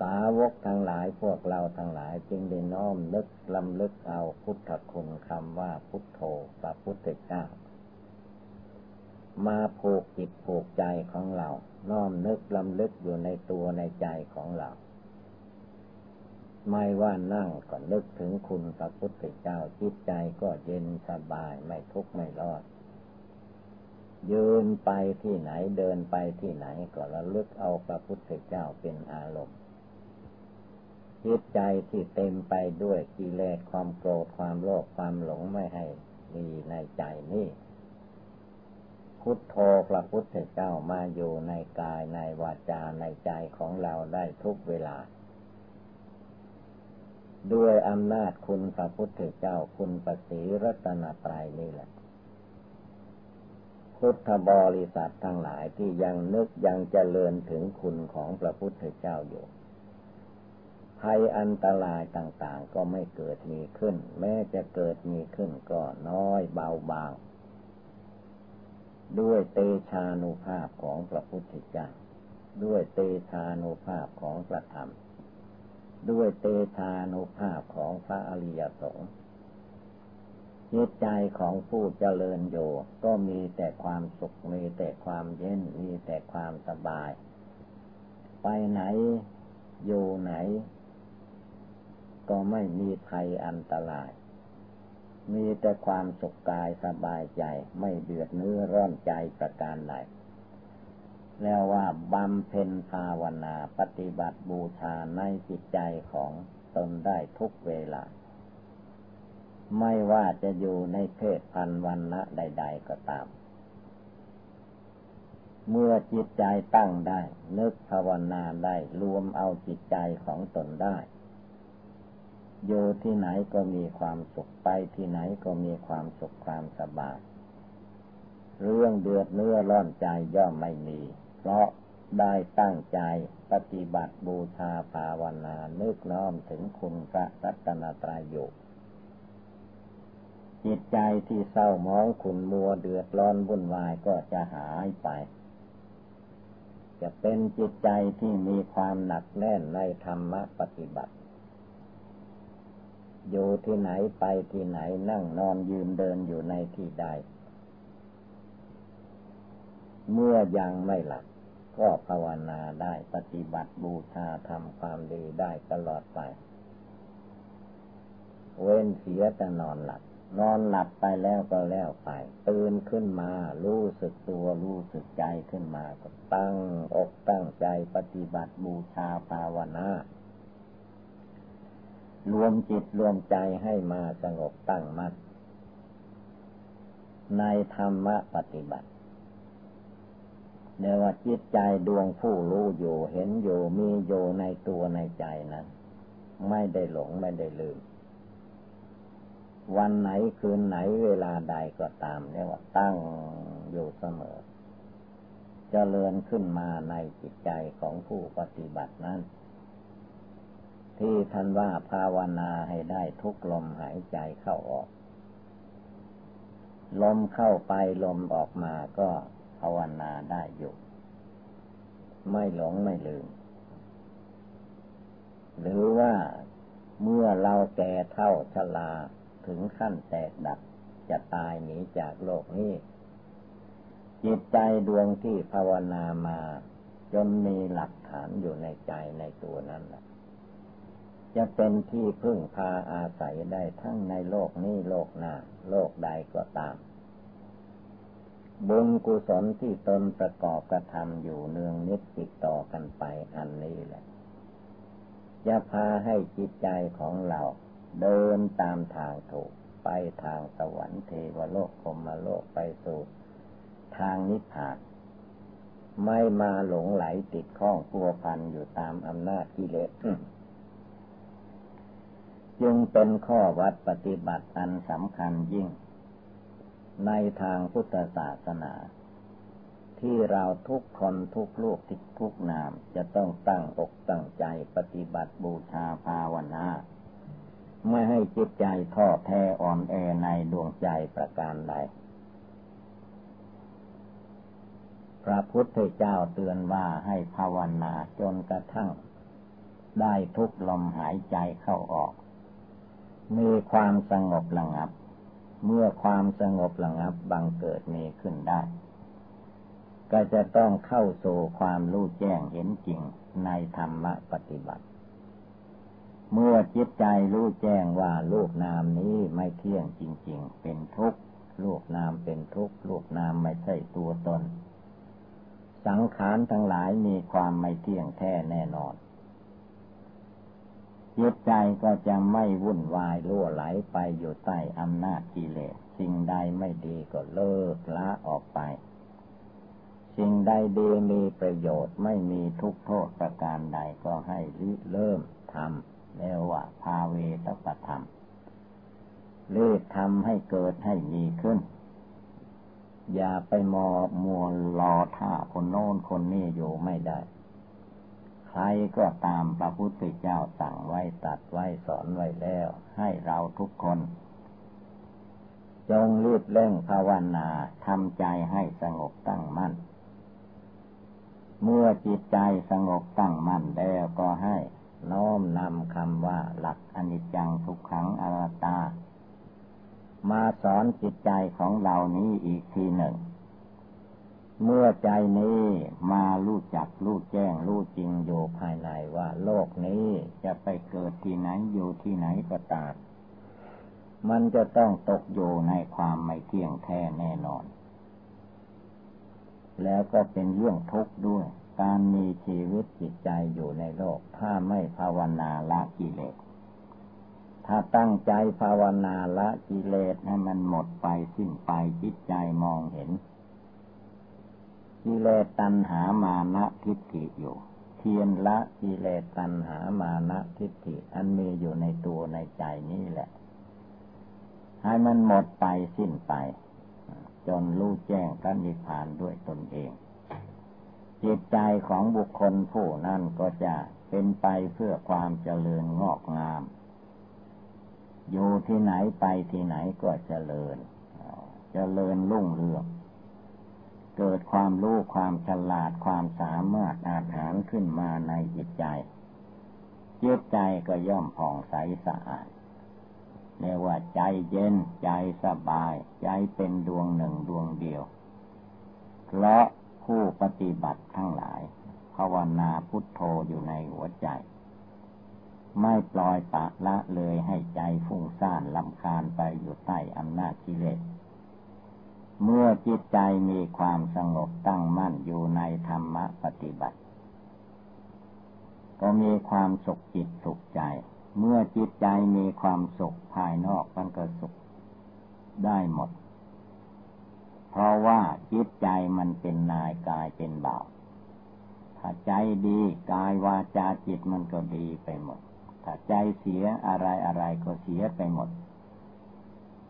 สาวกทั้งหลายพวกเราทั้งหลายจึงได้น้อมนึกลำลึกเอาพุทธคุณคำว่าพุทโธพระพุทธเจ้า มาผูกจิตผูกใจของเรา น้อมนึกลำลึกอยู่ในตัวในใจของเรา ไม่ว่านั่งก็นึกถึงคุณพระพุทธเจ้าจิตใจก็เย็นสบายไม่ทุกข์ไม่รอดยืนไปที่ไหนเดินไปที่ไหนก็ระลึกเอาพระพุทธเจ้าเป็นอารมณ์ จิตใจที่เต็มไปด้วยกิเลสความโกรธความโลภความหลงไม่ให้มีในใจนี่พุทโธพระพุทธเจ้ามาอยู่ในกายในวาจาในใจของเราได้ทุกเวลา ด้วยอำนาจคุณพระพุทธเจ้าคุณปสีรัตนตรัยนี่แหละ พุทธบริษัททั้งหลายที่ยังนึกยังเจริญถึงคุณของพระพุทธเจ้าอยู่ ภัยอันตรายต่างๆ ก็ไม่เกิดมีขึ้น แม้จะเกิดมีขึ้นก็น้อยเบาบางด้วยเตชานุภาพของพระพุทธเจ้าด้วยเตชานุภาพของพระธรรม ด้วยเตชานุภาพของพระอริยสงฆ์จิตใจของผู้เจริญโยก็มีแต่ความสุข มีแต่ความเย็น มีแต่ความสบาย ไปไหน อยู่ไหน ก็ไม่มีภัยอันตราย มีแต่ความสุขกายสบายใจไม่เดือดเนื้อร้อนใจประการใดแล้วว่าบำเพ็ญภาวนาปฏิบัติบูชาในจิตใจของตนได้ทุกเวลา ไม่ว่าจะอยู่ในเพศพันวันนะใด ๆ ก็ตาม เมื่อจิตใจตั้งได้ นึกภาวนาได้รวมเอาจิตใจของตนได้ อยู่ที่ไหนก็มีความสุขไปที่ไหนก็มีความสุขความสบาย เรื่องเดือดเนื้อร้อนใจย่อมไม่มี เพราะได้ตั้งใจปฏิบัติบูชาภาวนานึกน้อมถึงคุณพระรัตนตรัยอยู่จิตใจที่เศร้ามองขุนมัวเดือดร้อนวุ่นวายก็จะหายไป จะเป็นจิตใจที่มีความหนักแน่นในธรรมปฏิบัติ อยู่ที่ไหนไปที่ไหนนั่งนอนยืนเดินอยู่ในที่ใด เมื่อยังไม่หลับก็ภาวนาได้ปฏิบัติบูชาทำความดีได้ตลอดไป เว้นเสียแต่นอนหลับ นอนหลับไปแล้วก็แล้วไป ตื่นขึ้นมา รู้สึกตัว รู้สึกใจขึ้นมา ก็ตั้งอกตั้งใจปฏิบัติบูชาภาวนา รวมจิตรวมใจให้มาสงบตั้งมั่นในธรรมปฏิบัติเนียว่าจิตใจดวงผู้รู้อยู่เห็นอยู่มีอยู่ในตัวในใจนั้น ไม่ได้หลงไม่ได้ลืม วันไหนคืนไหนเวลาใดก็ตามเรียกว่าตั้งอยู่เสมอจเจริญขึ้นมาในจิตใจของผู้ปฏิบัตินั้น ที่ท่านว่าภาวนาให้ได้ทุกลมหายใจเข้าออก ลมเข้าไปลมออกมาก็ภาวนาได้อยู่ ไม่หลงไม่ลืม หรือว่าเมื่อเราแก่เท่าชราถึงขั้นแตกดับจะตายหนีจากโลกนี้ จิตใจดวงที่ภาวนามา จนมีหลักฐานอยู่ในใจในตัวนั้นแหละ จะเป็นที่พึ่งพาอาศัยได้ทั้งในโลกนี้โลกหน้า โลกใดก็ตาม บุญกุศลที่ตนประกอบกระทำอยู่เนืองนิดติดต่อกันไปอันนี้แหละจะพาให้จิตใจของเราเดินตามทางถูก ไปทางสวรรค์เทวโลกพรมโลกไปสู่ทางนิพพานไม่มาหลงไหลติดข้องพัวพันอยู่ตามอำนาจกิเลส จึงเป็นข้อวัดปฏิบัติอันสำคัญยิ่ง ในทางพุทธศาสนา ที่เราทุกคนทุกลูกทิกทุกนามจะต้องตั้งอกตั้งใจปฏิบัติบูชาภาวนาไม่ให้จิตใจท้อแท้อ่อนแอในดวงใจประการใด พระพุทธเจ้าเตือนว่าให้ภาวนาจนกระทั่ง ได้ทุกลมหายใจเข้าออก มีความสงบระงับ เมื่อความสงบระงับบังเกิดมีขึ้นได้ ก็จะต้องเข้าสู่ความรู้แจ้งเห็นจริงในธรรมปฏิบัติ เมื่อจิตใจรู้แจ้งว่าลูกนามนี้ไม่เที่ยงจริง ๆ เป็นทุกข์ลูกนามเป็นทุกข์ลูกนามไม่ใช่ตัวตน สังขารทั้งหลายมีความไม่เที่ยงแท้แน่นอน จิตใจก็จะไม่วุ่นวายล่วไหลไปอยู่ใต้อำนาจกิเลส สิ่งใดไม่ดีก็เลิกละออกไป สิ่งใดดีมีประโยชน์ไม่มีทุกโทษประการใดก็ให้ริเริ่มทำเรียกว่าภาเวตปธรรมเรีบทำให้เกิดให้มีขึ้น อย่าไปมอมัวรอท่าคนโน้นคนนี้อยู่ไม่ได้ ใครก็ตามพระพุทธเจ้าสั่งไว้ตัดไว้สอนไว้แล้ว ให้เราทุกคน จงรีบเร่งภาวนาทำใจให้สงบตั้งมั่น เมื่อจิตใจสงบตั้งมั่นแล้วก็ให้น้อมนำคำว่าหลักอนิจจังทุกขังอนัตตา มาสอนจิตใจของเรานี้อีกทีหนึ่ง เมื่อใจนี้มารู้จักรู้แจ้งรู้จริงอยู่ภายในว่า โลกนี้จะไปเกิดที่ไหนอยู่ที่ไหนก็ตามมันจะต้องตกอยู่ในความไม่เที่ยงแท้แน่นอน แล้วก็เป็นเรื่องทุกข์ด้วย การมีชีวิตจิตใจอยู่ในโลก ถ้าไม่ภาวนาละกิเลส ถ้าตั้งใจภาวนาละกิเลสให้มันหมดไปสิ้นไปจิตใจมองเห็น กิเลสตัณหามานะทิฏฐิอยู่ เทียนละกิเลสตัณหามานะทิฏฐิอันมีอยู่ในตัวในใจนี่แหละ ให้มันหมดไปสิ้นไป จนรู้แจ้งกันนิพพานด้วยตนเอง จิตใจของบุคคลผู้นั้นก็จะเป็นไปเพื่อความเจริญงอกงาม อยู่ที่ไหนไปที่ไหนก็เจริญ เจริญรุ่งเรือง เกิดความรู้ความฉลาดความสามารถอาถรรพ์ขึ้นมาในจิตใจจิตใจก็ย่อมผ่องใสสะอาดเรียกว่าใจเย็นใจสบาย ใจเป็นดวงหนึ่งดวงเดียวเพราะผู้ปฏิบัติทั้งหลายภาวนาพุทโธอยู่ในหัวใจ ไม่ปล่อยปะละเลยให้ใจฟุ้งซ่านลำคาญไปอยู่ใต้อำนาจกิเลส เมื่อจิตใจมีความสงบตั้งมั่นอยู่ในธรรมปฏิบัติ ก็มีความสุขจิตสุขใจ เมื่อจิตใจมีความสุขภายนอกมันก็สุขได้หมด เพราะว่าจิตใจมันเป็นนายกายเป็นบ่าวถ้าใจดีกายวาจาจิตมันก็ดีไปหมด ถ้าใจเสียอะไรอะไรก็เสียไปหมด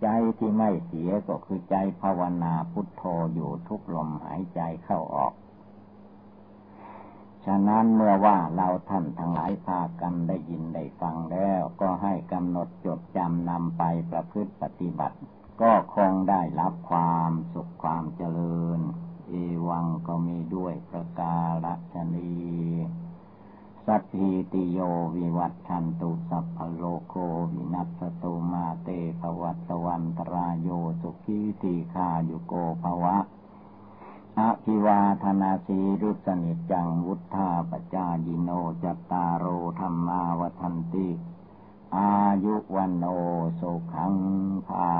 ใจที่ไม่เสียก็คือใจภาวนาพุทโธอยู่ทุกลมหายใจเข้าออก ฉะนั้นเมื่อว่าเราท่านทั้งหลายพากันได้ยินได้ฟังแล้ว ก็ให้กำหนดจดจำนำไปประพฤติปฏิบัติ ก็คงได้รับความสุขความเจริญ เอวังก็มีด้วยประกาศชนี สัตถีวิติโยวิวัตชันตุสัพพโลโควินัสตุมาเตภวัตวันตรายโยสุขีตีคาโยโกภวะอภิวาธนาสีรุสนิจังวุธาปจายิโนจัตตารโอธรรมาวทันติ อายุวันโอสุขังภา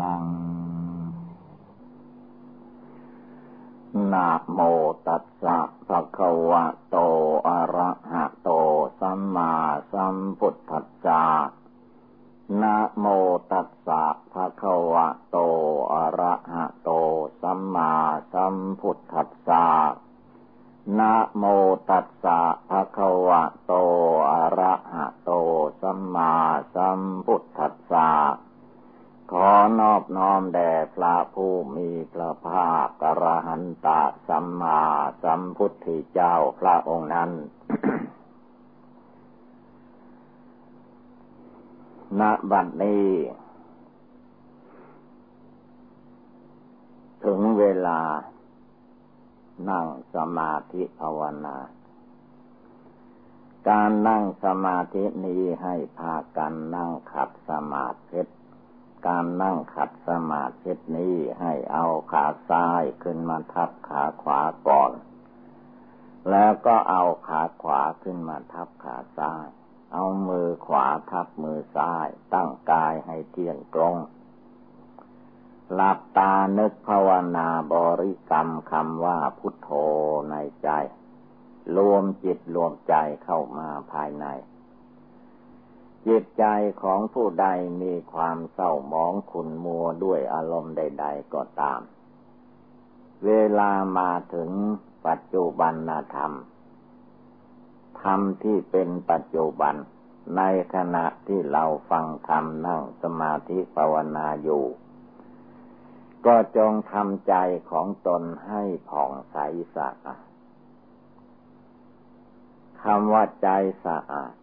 ลัง นะโมตัสสะภะคะวะโต อะระหะโต สัมมาสัมพุทธัสสะนะโมตัสสะภะคะวะโต อะระหะโต สัมมาสัมพุทธัสสะนะโมตัสสะภะคะวะโต อะระหะโต สัมมาสัมพุทธัสสะ ขอนอบน้อมแด่พระผู้มีพระภาคกระหันตะสัมมาสัมพุทธเจ้าพระองค์นั้น ณ บัดนี้ ถึงเวลา นั่งสมาธิภาวนา การนั่งสมาธินี้ให้พากันนั่งขัดสมาธิ การนั่งขัดสมาธินี้ให้เอาขาซ้ายขึ้นมาทับขาขวาก่อน แล้วก็เอาขาขวาขึ้นมาทับขาซ้าย เอามือขวาทับมือซ้าย ตั้งกายให้เที่ยงตรงหลับตานึกภาวนาบริกรรมคำว่าพุทโธในใจ รวมจิตรวมใจเข้ามาภายใน จิตใจของผู้ใดมีความเศร้าหมองขุนมัวด้วยอารมณ์ใด ๆ ก็ตาม เวลามาถึงปัจจุบันธรรม ธรรมที่เป็นปัจจุบัน ในขณะที่เราฟังธรรมนั่งสมาธิภาวนาอยู่ ก็จงทำใจของตนให้ผ่องใสสะอาดคำว่าใจสะอาด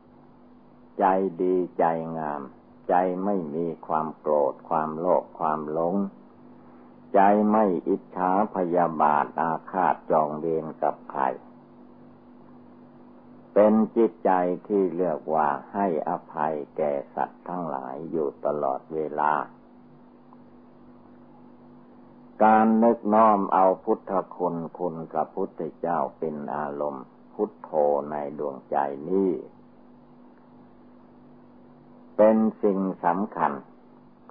ใจดีใจงาม ใจไม่มีความโกรธความโลภความหลง ใจไม่อิจฉาพยาบาทอาฆาตจองเวรกับใคร เป็นจิตใจที่เรียกว่าให้อภัยแก่สัตว์ทั้งหลายอยู่ตลอดเวลาการนึกน้อมเอาพุทธคุณคุณพระพุทธเจ้าเป็นอารมณ์ พุทโธในดวงใจนี้ เป็นสิ่งสำคัญ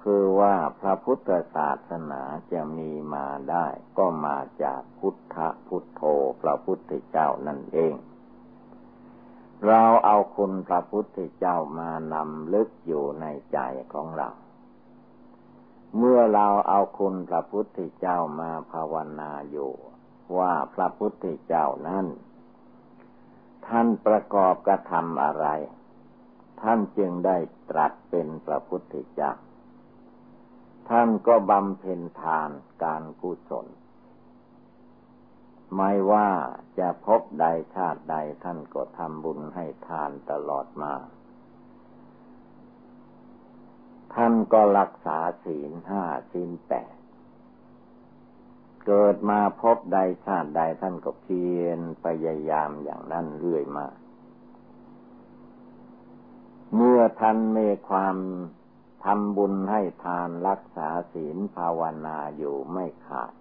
คือว่าพระพุทธศาสนาจะมีมาได้ ก็มาจากพุทธพุทโธพระพุทธเจ้านั่นเอง เราเอาคุณพระพุทธเจ้ามานำลึกอยู่ในใจของเราเมื่อเราเอาคุณพระพุทธเจ้ามาภาวนาอยู่ ว่าพระพุทธเจ้านั้น ท่านประกอบกระทำอะไร ท่านจึงได้ตรัสเป็นพระพุทธเจ้า ท่านก็บำเพ็ญทานการกุศล ไม่ว่าจะพบใดชาติใดท่านก็ทำบุญให้ทานตลอดมา ท่านก็รักษาศีลห้าศีลแปดเกิดมาพบใดชาติใดท่านก็เพียรพยายามอย่างนั้นเรื่อยมา เมื่อท่านมีความทำบุญให้ทานรักษาศีลภาวนาอยู่ไม่ขาด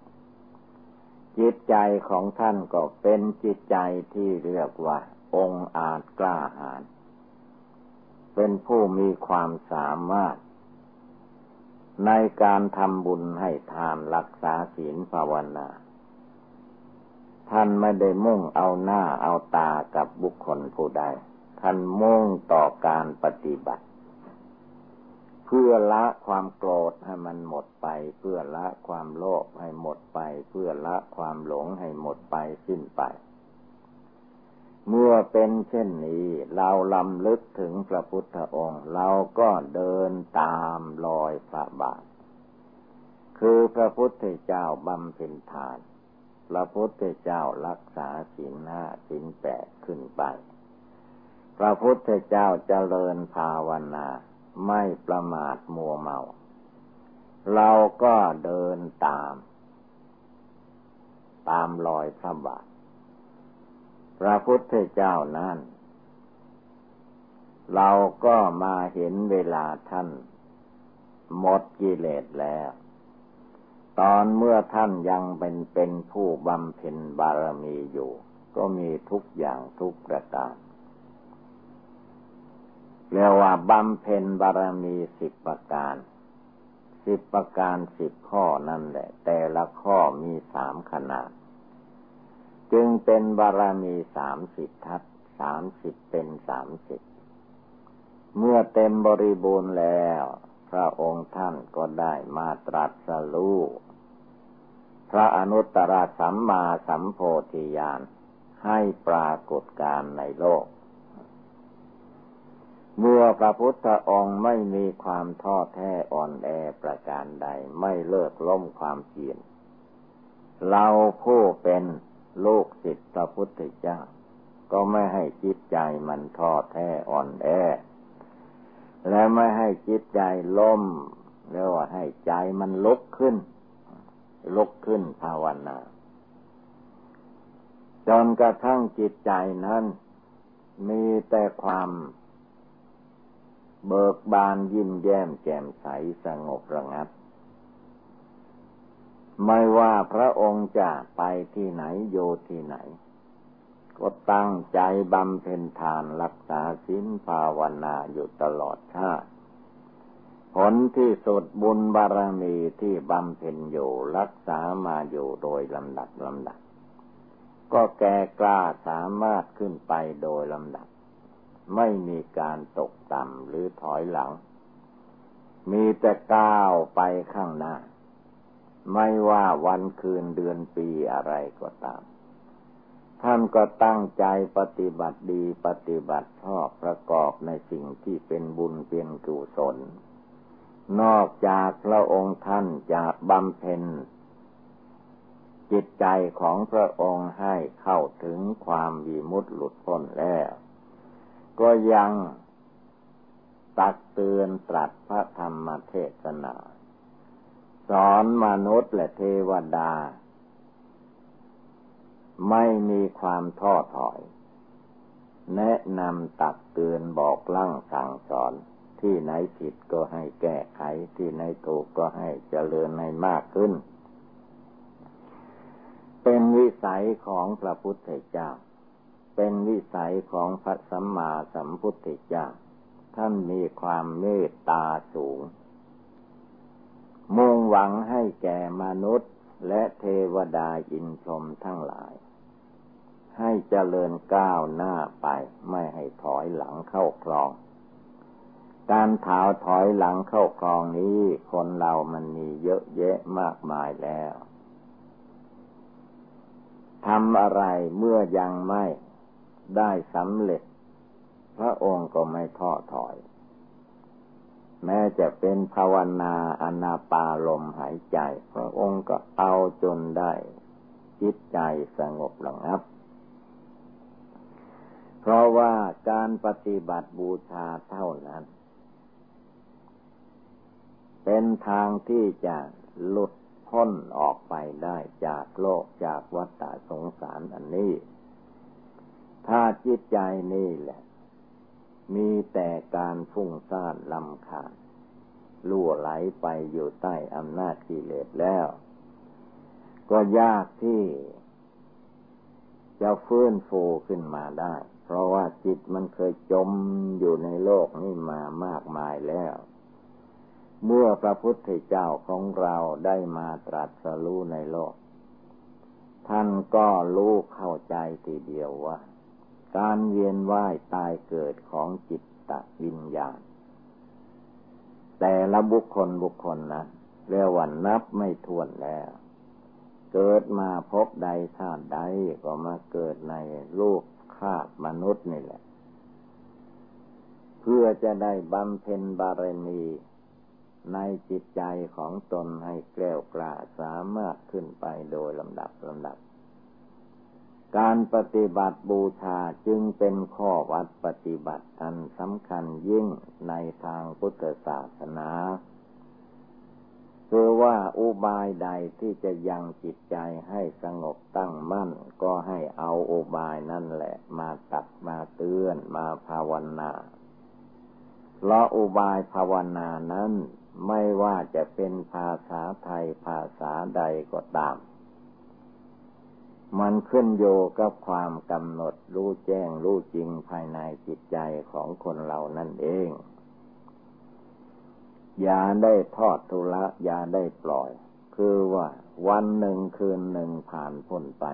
จิตใจของท่านก็เป็นจิตใจที่เรียกว่า องอาจกล้าหาญเป็นผู้มีความสามารถ ในการทำบุญให้ทานรักษาศีลภาวนา ท่านไม่ได้มุ่งเอาหน้าเอาตากับบุคคลผู้ใด ท่านมุ่งต่อการปฏิบัติ เพื่อละความโกรธให้มันหมดไป เพื่อละความโลภให้หมดไป เพื่อละความหลงให้หมดไปสิ้นไปเมื่อเป็นเช่นนี้ เราลำลึกถึงพระพุทธองค์ เราก็เดินตามรอยพระบาท คือพระพุทธเจ้าบำเพ็ญทาน พระพุทธเจ้ารักษาศีลห้าศีลแปดขึ้นไป พระพุทธเจ้าเจริญภาวนา ไม่ประมาทมัวเมา เราก็เดินตาม ตามรอยพระบาท พระพุทธเจ้านั้นเราก็มาเห็นเวลาท่าน หมดกิเลสแล้ว ตอนเมื่อท่านยังเป็นเป็นผู้บำเพ็ญบารมีอยู่ ก็มีทุกอย่างทุกประการ เรียกว่าบำเพ็ญบารมีสิบประการ สิบประการสิบข้อนั่นแหละ แต่ละข้อมีสามขนาด จึงเป็นบารมีสามสิบทัศสามสิบเป็นสามสิบเมื่อเต็มบริบูรณ์แล้ว พระองค์ท่านก็ได้มาตรัสรู้พระอนุตตรสัมมาสัมโพธิญาณให้ปรากฏการในโลก เมื่อพระพุทธองค์ไม่มีความท้อแท้อ่อนแอประการใด ไม่เลิกล้มความเพียรเราผู้เป็นลูกศิษย์พระพุทธเจ้า ก็ไม่ให้จิตใจมันท้อแท้อ่อนแอ และไม่ให้จิตใจล้มเรียกว่าให้ใจมันลุกขึ้น ลุกขึ้นภาวนาจนกระทั่งจิตใจนั้น มีแต่ความ เบิกบานยิ้มแย้มแจ่มใสสงบระงับ ไม่ว่าพระองค์จะไปที่ไหนโยที่ไหน ก็ตั้งใจบำเพ็ญทานรักษาศีลภาวนาอยู่ตลอดชาติ ผลที่สุดบุญบารมีที่บำเพ็ญอยู่รักษามาอยู่โดยลำดับลำดับ ก็แก่กล้าสามารถขึ้นไปโดยลำดับ ไม่มีการตกต่ำหรือถอยหลัง มีแต่ก้าวไปข้างหน้า ไม่ว่าวันคืนเดือนปีอะไรก็ตาม ท่านก็ตั้งใจปฏิบัติดีปฏิบัติชอบประกอบในสิ่งที่เป็นบุญเป็นกุศล นอกจากพระองค์ท่านจะบำเพ็ญจิตใจของพระองค์ให้เข้าถึงความวิมุตหลุดพ้นแล้ว ก็ยังตักเตือนตรัสพระธรรมเทศนา สอนมนุษย์และเทวดา ไม่มีความท้อถอย แนะนำตักเตือนบอกลั่งสั่งสอนที่ไหนผิดก็ให้แก้ไขที่ไหนถูกก็ให้เจริญในมากขึ้น เป็นวิสัยของพระพุทธเจ้า เป็นวิสัยของพระสัมมาสัมพุทธเจ้า ท่านมีความเมตตาสูง มุ่งหวังให้แก่มนุษย์และเทวดาอินทรมทั้งหลาย ให้เจริญก้าวหน้าไปไม่ให้ถอยหลังเข้าคลอง การถาวถอยหลังเข้าคลองนี้คนเรามันมีเยอะแยะมากมายแล้วทำอะไรเมื่อยังไม่ ได้สำเร็จ พระองค์ก็ไม่ท้อถอย แม้จะเป็นภาวนาอนาปาลมหายใจ พระองค์ก็เอาจนได้ จิตใจสงบระงับ เพราะว่าการปฏิบัติบูชาเท่านั้น เป็นทางที่จะหลุดพ้นออกไปได้จากโลกจากวัฏสงสารอันนี้ ถ้าจิตใจนี่แหละ มีแต่การฟุ้งซ่านลำคาญล่วไหลไปอยู่ใต้อำนาจกิเลสแล้ว ก็ยากที่จะฟื้นฟูขึ้นมาได้ เพราะว่าจิตมันเคยจมอยู่ในโลกนี้มามากมายแล้ว เมื่อพระพุทธเจ้าของเราได้มาตรัสรู้ในโลก ท่านก็รู้เข้าใจทีเดียวว่า การเวียนว่ายตายเกิดของจิตตวิญญาณ แต่ละบุคคลบุคคลนะเรียกว่านับไม่ถ้วนแล้ว เกิดมาพบใดชาติใดก็มาเกิดในลูกคาบมนุษย์นี่แหละ เพื่อจะได้บำเพ็ญบารมีในจิตใจของตนให้แกล้วกล้าสามารถขึ้นไปโดยลำดับลำดับ การปฏิบัติบูชาจึงเป็นข้อวัดปฏิบัติอันสำคัญยิ่งในทางพุทธศาสนาคือว่าอุบายใดที่จะยังจิตใจให้สงบตั้งมั่น ก็ให้เอาอุบายนั่นแหละ มาตัดมาเตือนมาภาวนาเพราะอุบายภาวนานั้นไม่ว่าจะเป็นภาษาไทยภาษาใดก็ตาม มันขึ้นโยกับความกำหนดรู้แจ้งรู้จริงภายในจิตใจของคนเรานั่นเอง อย่าได้ทอดทุละอย่าได้ปล่อย คือว่าวันหนึ่งคืนหนึ่งผ่านพ้นไป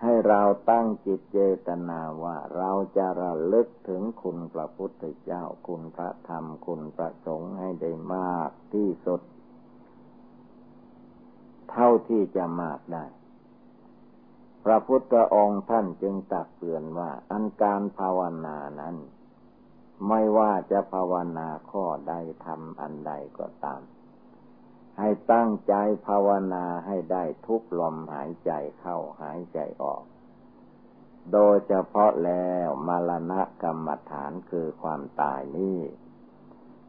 ให้เราตั้งจิตเจตนาว่าเราจะระลึกถึงคุณพระพุทธเจ้าคุณพระธรรมคุณพระสงฆ์ให้ได้มากที่สุด เท่าที่จะมากได้ พระพุทธองค์ท่านจึงตักเตือนว่า อันการภาวนานั้น ไม่ว่าจะภาวนาข้อใดทำอันใดก็ตาม ให้ตั้งใจภาวนาให้ได้ทุกลมหายใจเข้าหายใจออก โดยเฉพาะแล้วมรณะกรรมฐานคือความตายนี้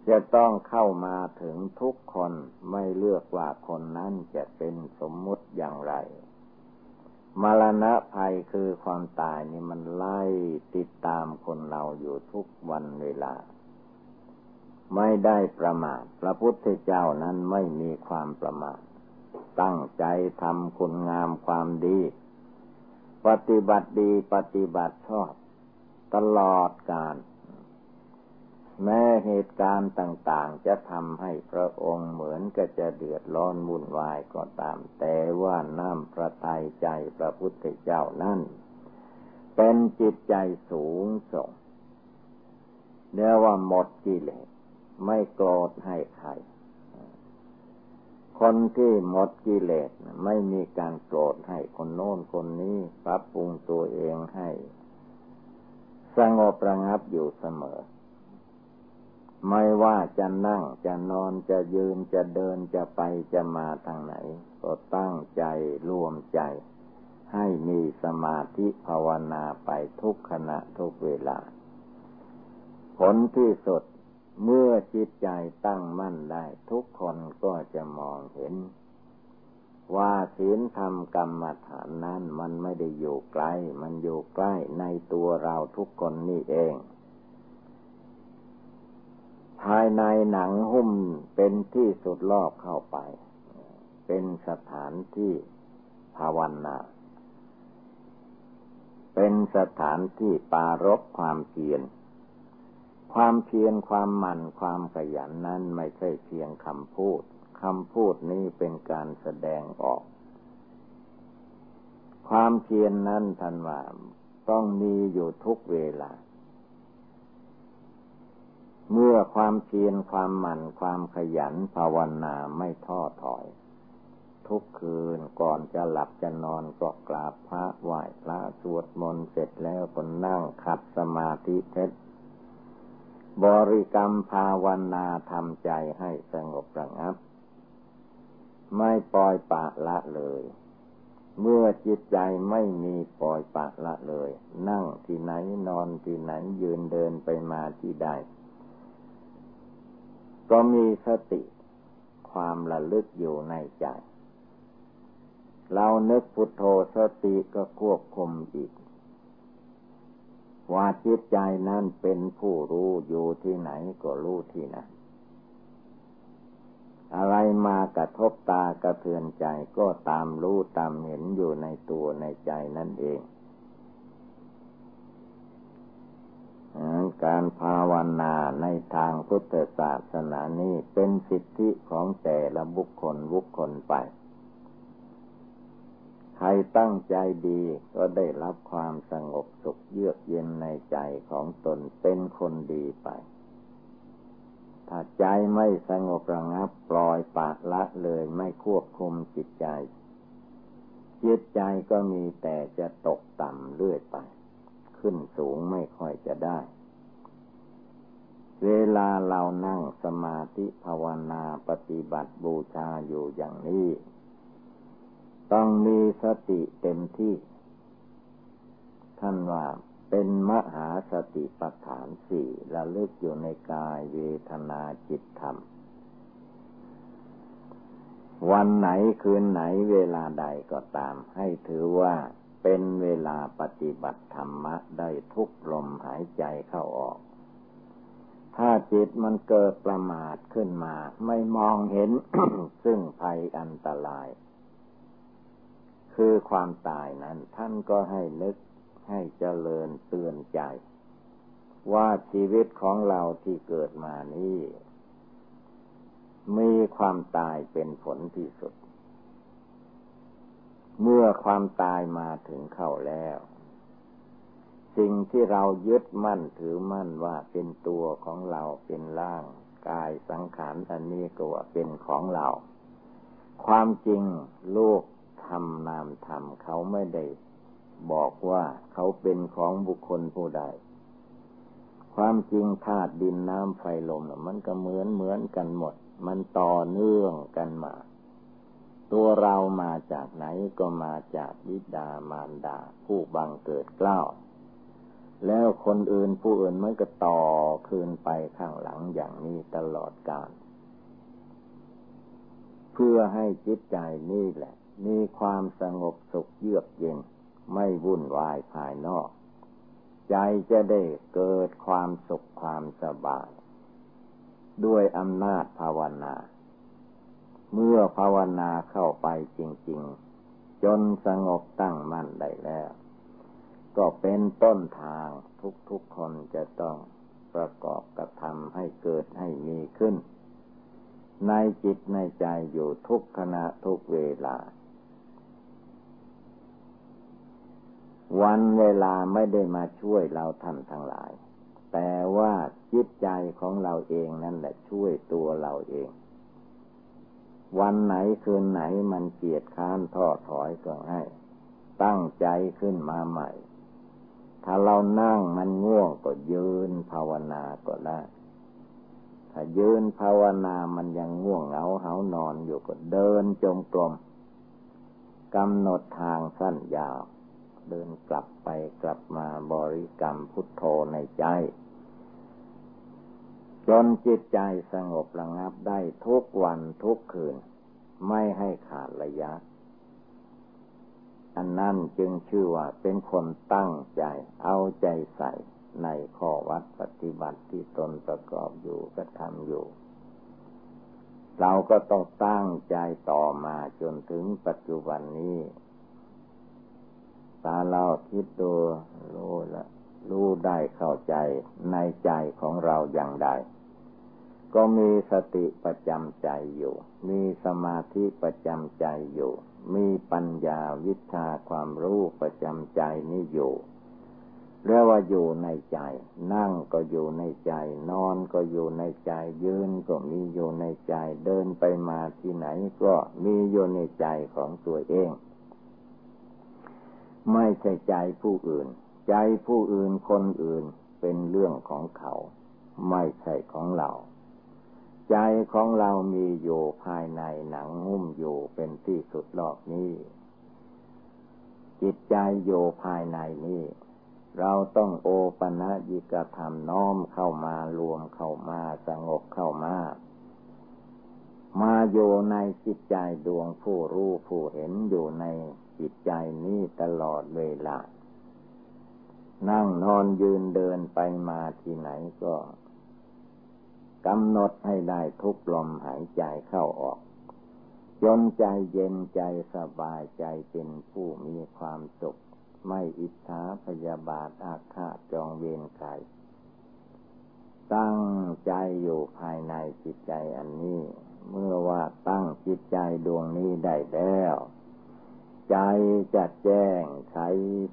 จะต้องเข้ามาถึงทุกคนไม่เลือกว่าคนนั้นจะเป็นสมมุติอย่างไร มรณะภัยคือความตายนี่มันไล่ติดตามคนเราอยู่ทุกวันเวลา ไม่ได้ประมาท พระพุทธเจ้านั้นไม่มีความประมาท ตั้งใจทำคุณงามความดี ปฏิบัติดีปฏิบัติชอบ ตลอดการ แม้เหตุการณ์ต่างๆ จะทำให้พระองค์เหมือนก็จะเดือดร้อนวุ่นวายก็ตาม แต่ว่าน้ำพระทัยใจพระพุทธเจ้านั้นเป็นจิตใจสูงส่งเรียกว่าหมดกิเลสไม่โกรธให้ใคร คนที่หมดกิเลสไม่มีการโกรธให้คนโน้นคนนี้ปรับปรุงตัวเองให้ สงบระงับอยู่เสมอ ไม่ว่าจะนั่งจะนอนจะยืนจะเดินจะไปจะมาทางไหน ก็ตั้งใจรวมใจ ให้มีสมาธิภาวนาไปทุกขณะทุกเวลา ผลที่สุดเมื่อจิตใจตั้งมั่นได้ ทุกคนก็จะมองเห็น ว่าศีลธรรมกรรมฐานนั้นมันไม่ได้อยู่ไกล มันอยู่ใกล้ในตัวเราทุกคนนี่เอง ภายในหนังหุ้มเป็นที่สุดรอบเข้าไป เป็นสถานที่ภาวนาเป็นสถานที่ปารบความเพียร ความเพียรความหมั่นความขยันนั้นไม่ใช่เพียงคำพูด คำพูดนี้เป็นการแสดงออก ความเพียรนนั้นทันว่าต้องมีอยู่ทุกเวลา เมื่อความเพียรความหมั่นความขยันภาวนาไม่ท้อถอย ทุกคืนก่อนจะหลับจะนอนก็กราบพระไหว้พระสวดมนต์เสร็จแล้วก็นั่งขัดสมาธิเทศบริกรรมภาวนาทำใจให้สงบระงับ ไม่ปล่อยปะละเลย เมื่อจิตใจไม่มีปล่อยปะละเลย นั่งที่ไหนนอนที่ไหนยืนเดินไปมาที่ใด ก็มีสติความระลึกอยู่ในใจ เรานึกพุทโธสติก็ควบคุมอีก ว่าจิตใจนั้นเป็นผู้รู้อยู่ที่ไหนก็รู้ที่นั้นอะไรมากระทบตากระเทือนใจก็ตามรู้ตามเห็นอยู่ในตัวในใจนั่นเอง การภาวนาในทางพุทธศาสนานี้เป็นสิทธิของแต่ละบุคคลบุคคลไป ใครตั้งใจดีก็ได้รับความสงบสุขเยือกเย็นในใจของตนเป็นคนดีไป ถ้าใจไม่สงบระงับปล่อยปากละเลยไม่ควบคุมจิตใจจิตใจก็มีแต่จะตกต่ำเรื่อยไป ขึ้นสูงไม่ค่อยจะได้ เวลาเรานั่งสมาธิภาวนาปฏิบัติบูชาอยู่อย่างนี้ ต้องมีสติเต็มที่ ท่านว่าเป็นมหาสติปัฏฐานสี่ระลึกอยู่ในกายเวทนาจิตธรรม วันไหนคืนไหนเวลาใดก็ตาม ให้ถือว่า เป็นเวลาปฏิบัติธรรมะได้ทุกลมหายใจเข้าออก ถ้าจิตมันเกิดประมาทขึ้นมา ไม่มองเห็น ซึ่งภัยอันตราย คือความตายนั้น ท่านก็ให้นึกให้เจริญเตือนใจ ว่าชีวิตของเราที่เกิดมานี้มีความตายเป็นผลที่สุด เมื่อความตายมาถึงเข้าแล้ว สิ่งที่เรายึดมั่นถือมั่นว่าเป็นตัวของเราเป็นร่าง กายสังขารอันนี้ก็ว่าเป็นของเรา ความจริงโลกทำนามธรรมเขาไม่ได้บอกว่าเขาเป็นของบุคคลผู้ใด ความจริงธาตุดินน้ำไฟลมมันก็เหมือนเหมือนกันหมด มันต่อเนื่องกันมา ตัวเรามาจากไหนก็มาจากวิดามารดา ผู้บังเกิดเกล้าแล้วคนอื่นผู้อื่นมันก็ต่อคืนไปข้างหลังอย่างนี้ตลอดกาลเพื่อให้จิตใจนี่แหละ มีความสงบสุขเยือกเย็นไม่วุ่นวายภายนอก ใจจะได้เกิดความสุขความสบาย ด้วยอำนาจภาวนา เมื่อภาวนาเข้าไปจริง ๆ จนสงบตั้งมั่นได้แล้ว ก็เป็นต้นทางทุกๆคนจะต้องประกอบกระทำให้เกิดให้มีขึ้น ในจิตในใจอยู่ทุกขณะทุกเวลา วันเวลาไม่ได้มาช่วยเราท่านทั้งหลาย แต่ว่าจิตใจของเราเองนั่นแหละช่วยตัวเราเอง วันไหนคืนไหนมันเกียดค้านท้อถอยก็ให้ ตั้งใจขึ้นมาใหม่ ถ้าเรานั่งมันง่วงก็ยืนภาวนาก็ได้ ถ้ายืนภาวนามันยังง่วงเหงาเหานอนอยู่ก็เดินจงกรมกำหนดทางสั้นยาว เดินกลับไปกลับมาบริกรรมพุทโธในใจ จนจิตใจสงบระงับได้ทุกวันทุกคืน ไม่ให้ขาดระยะ อันนั้นจึงชื่อว่าเป็นคนตั้งใจเอาใจใส่ในข้อวัดปฏิบัติที่ตนประกอบอยู่กระทำอยู่ เราก็ต้องตั้งใจต่อมาจนถึงปัจจุบันนี้ตาเราคิดดูรู้ละรู้ได้เข้าใจในใจของเราอย่างใด ก็มีสติประจำใจอยู่ มีสมาธิประจำใจอยู่ มีปัญญาวิชาความรู้ประจำใจนี่อยู่เรียกว่าอยู่ในใจ นั่งก็อยู่ในใจ นอนก็อยู่ในใจ ยืนก็มีอยู่ในใจ เดินไปมาที่ไหนก็มีอยู่ในใจของตัวเอง ไม่ใช่ใจผู้อื่น ใจผู้อื่นคนอื่นเป็นเรื่องของเขา ไม่ใช่ของเรา ใจของเรามีอยู่ภายในหนังหุ้มอยู่เป็นที่สุดรอบนี้ จิตใจอยู่ภายในนี้ เราต้องโอปะนะยิกธรรมน้อมเข้ามารวมเข้ามาสงบเข้ามามาอยู่ในจิตใจดวงผู้รู้ผู้เห็นอยู่ในจิตใจนี้ตลอดเวลา นั่งนอนยืนเดินไปมาที่ไหนก็ กำหนดให้ได้ทุกลมหายใจเข้าออก จนใจเย็นใจสบายใจเป็นผู้มีความสุข ไม่อิจฉาพยาบาทอาฆาตจองเวรใครตั้งใจอยู่ภายในจิตใจอันนี้ เมื่อว่าตั้งจิตใจดวงนี้ได้แล้ว ใจจะแจ้งใช้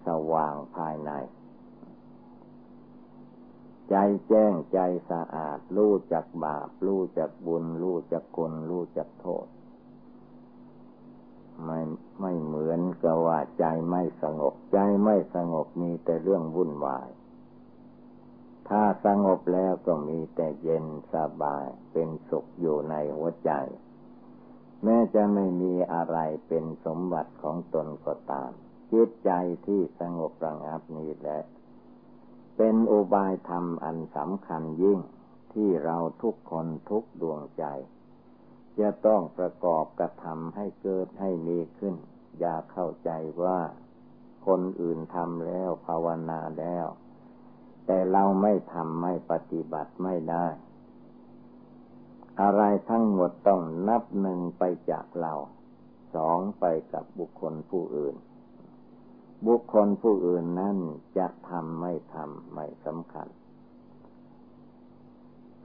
สว่างภายใน ใจแจ้งใจสะอาด รู้จักบาป รู้จักบุญ รู้จักคุณรู้จักโทษ ไม่ไม่เหมือนกับว่าใจไม่สงบ ใจไม่สงบมีแต่เรื่องวุ่นวาย ถ้าสงบแล้วก็มีแต่เย็นสบายเป็นสุขอยู่ในหัวใจ แม้จะไม่มีอะไรเป็นสมบัติของตนก็ตามจิตใจที่สงบระงับนี้แหละ เป็นอุบายธรรมอันสำคัญยิ่งที่เราทุกคนทุกดวงใจ จะต้องประกอบกระทำให้เกิดให้มีขึ้น อย่าเข้าใจว่าคนอื่นทำแล้วภาวนาแล้ว แต่เราไม่ทำไม่ปฏิบัติไม่ได้ อะไรทั้งหมดต้องนับหนึ่งไปจากเรา สองไปกับบุคคลผู้อื่น บุคคลผู้อื่นนั้นจะทำไม่ทำไม่สำคัญ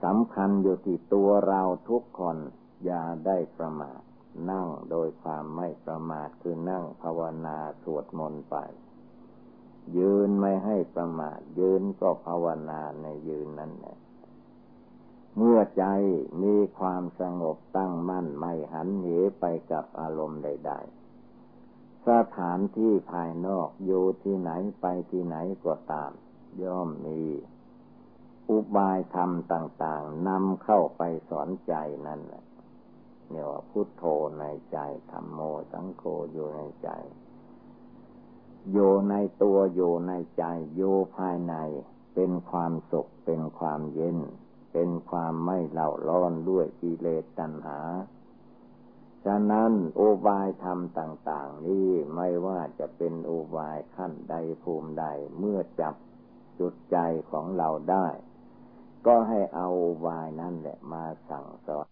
สำคัญอยู่ที่ตัวเราทุกคนอย่าได้ประมาทนั่งโดยความไม่ประมาทคือนั่งภาวนาสวดมนต์ไป ยืนไม่ให้ประมาทยืนก็ภาวนาในยืนนั้นแหละเมื่อใจมีความสงบตั้งมั่นไม่หันเหไปกับอารมณ์ใด ๆ สถานที่ภายนอกอยู่ที่ไหนไปที่ไหนก็ตาม ย่อมมีอุบายธรรมต่าง ๆนำเข้าไปสอนใจนั่นแหละเนี่ยว่าพุทโธในใจธรรมโมสังโฆอยู่ในใจ อยู่ในตัวอยู่ในใจอยู่ภายใน เป็นความสุขเป็นความเย็น เป็นความไม่เล่าร้อนด้วยกิเลสตัณหา ฉะนั้นโอบายธรรมต่าง ๆ นี้ไม่ว่าจะเป็นโอบายขั้นใดภูมิใดเมื่อจับจุดใจของเราได้ ก็ให้เอาโอบายนั่นแหละมาสั่งสอน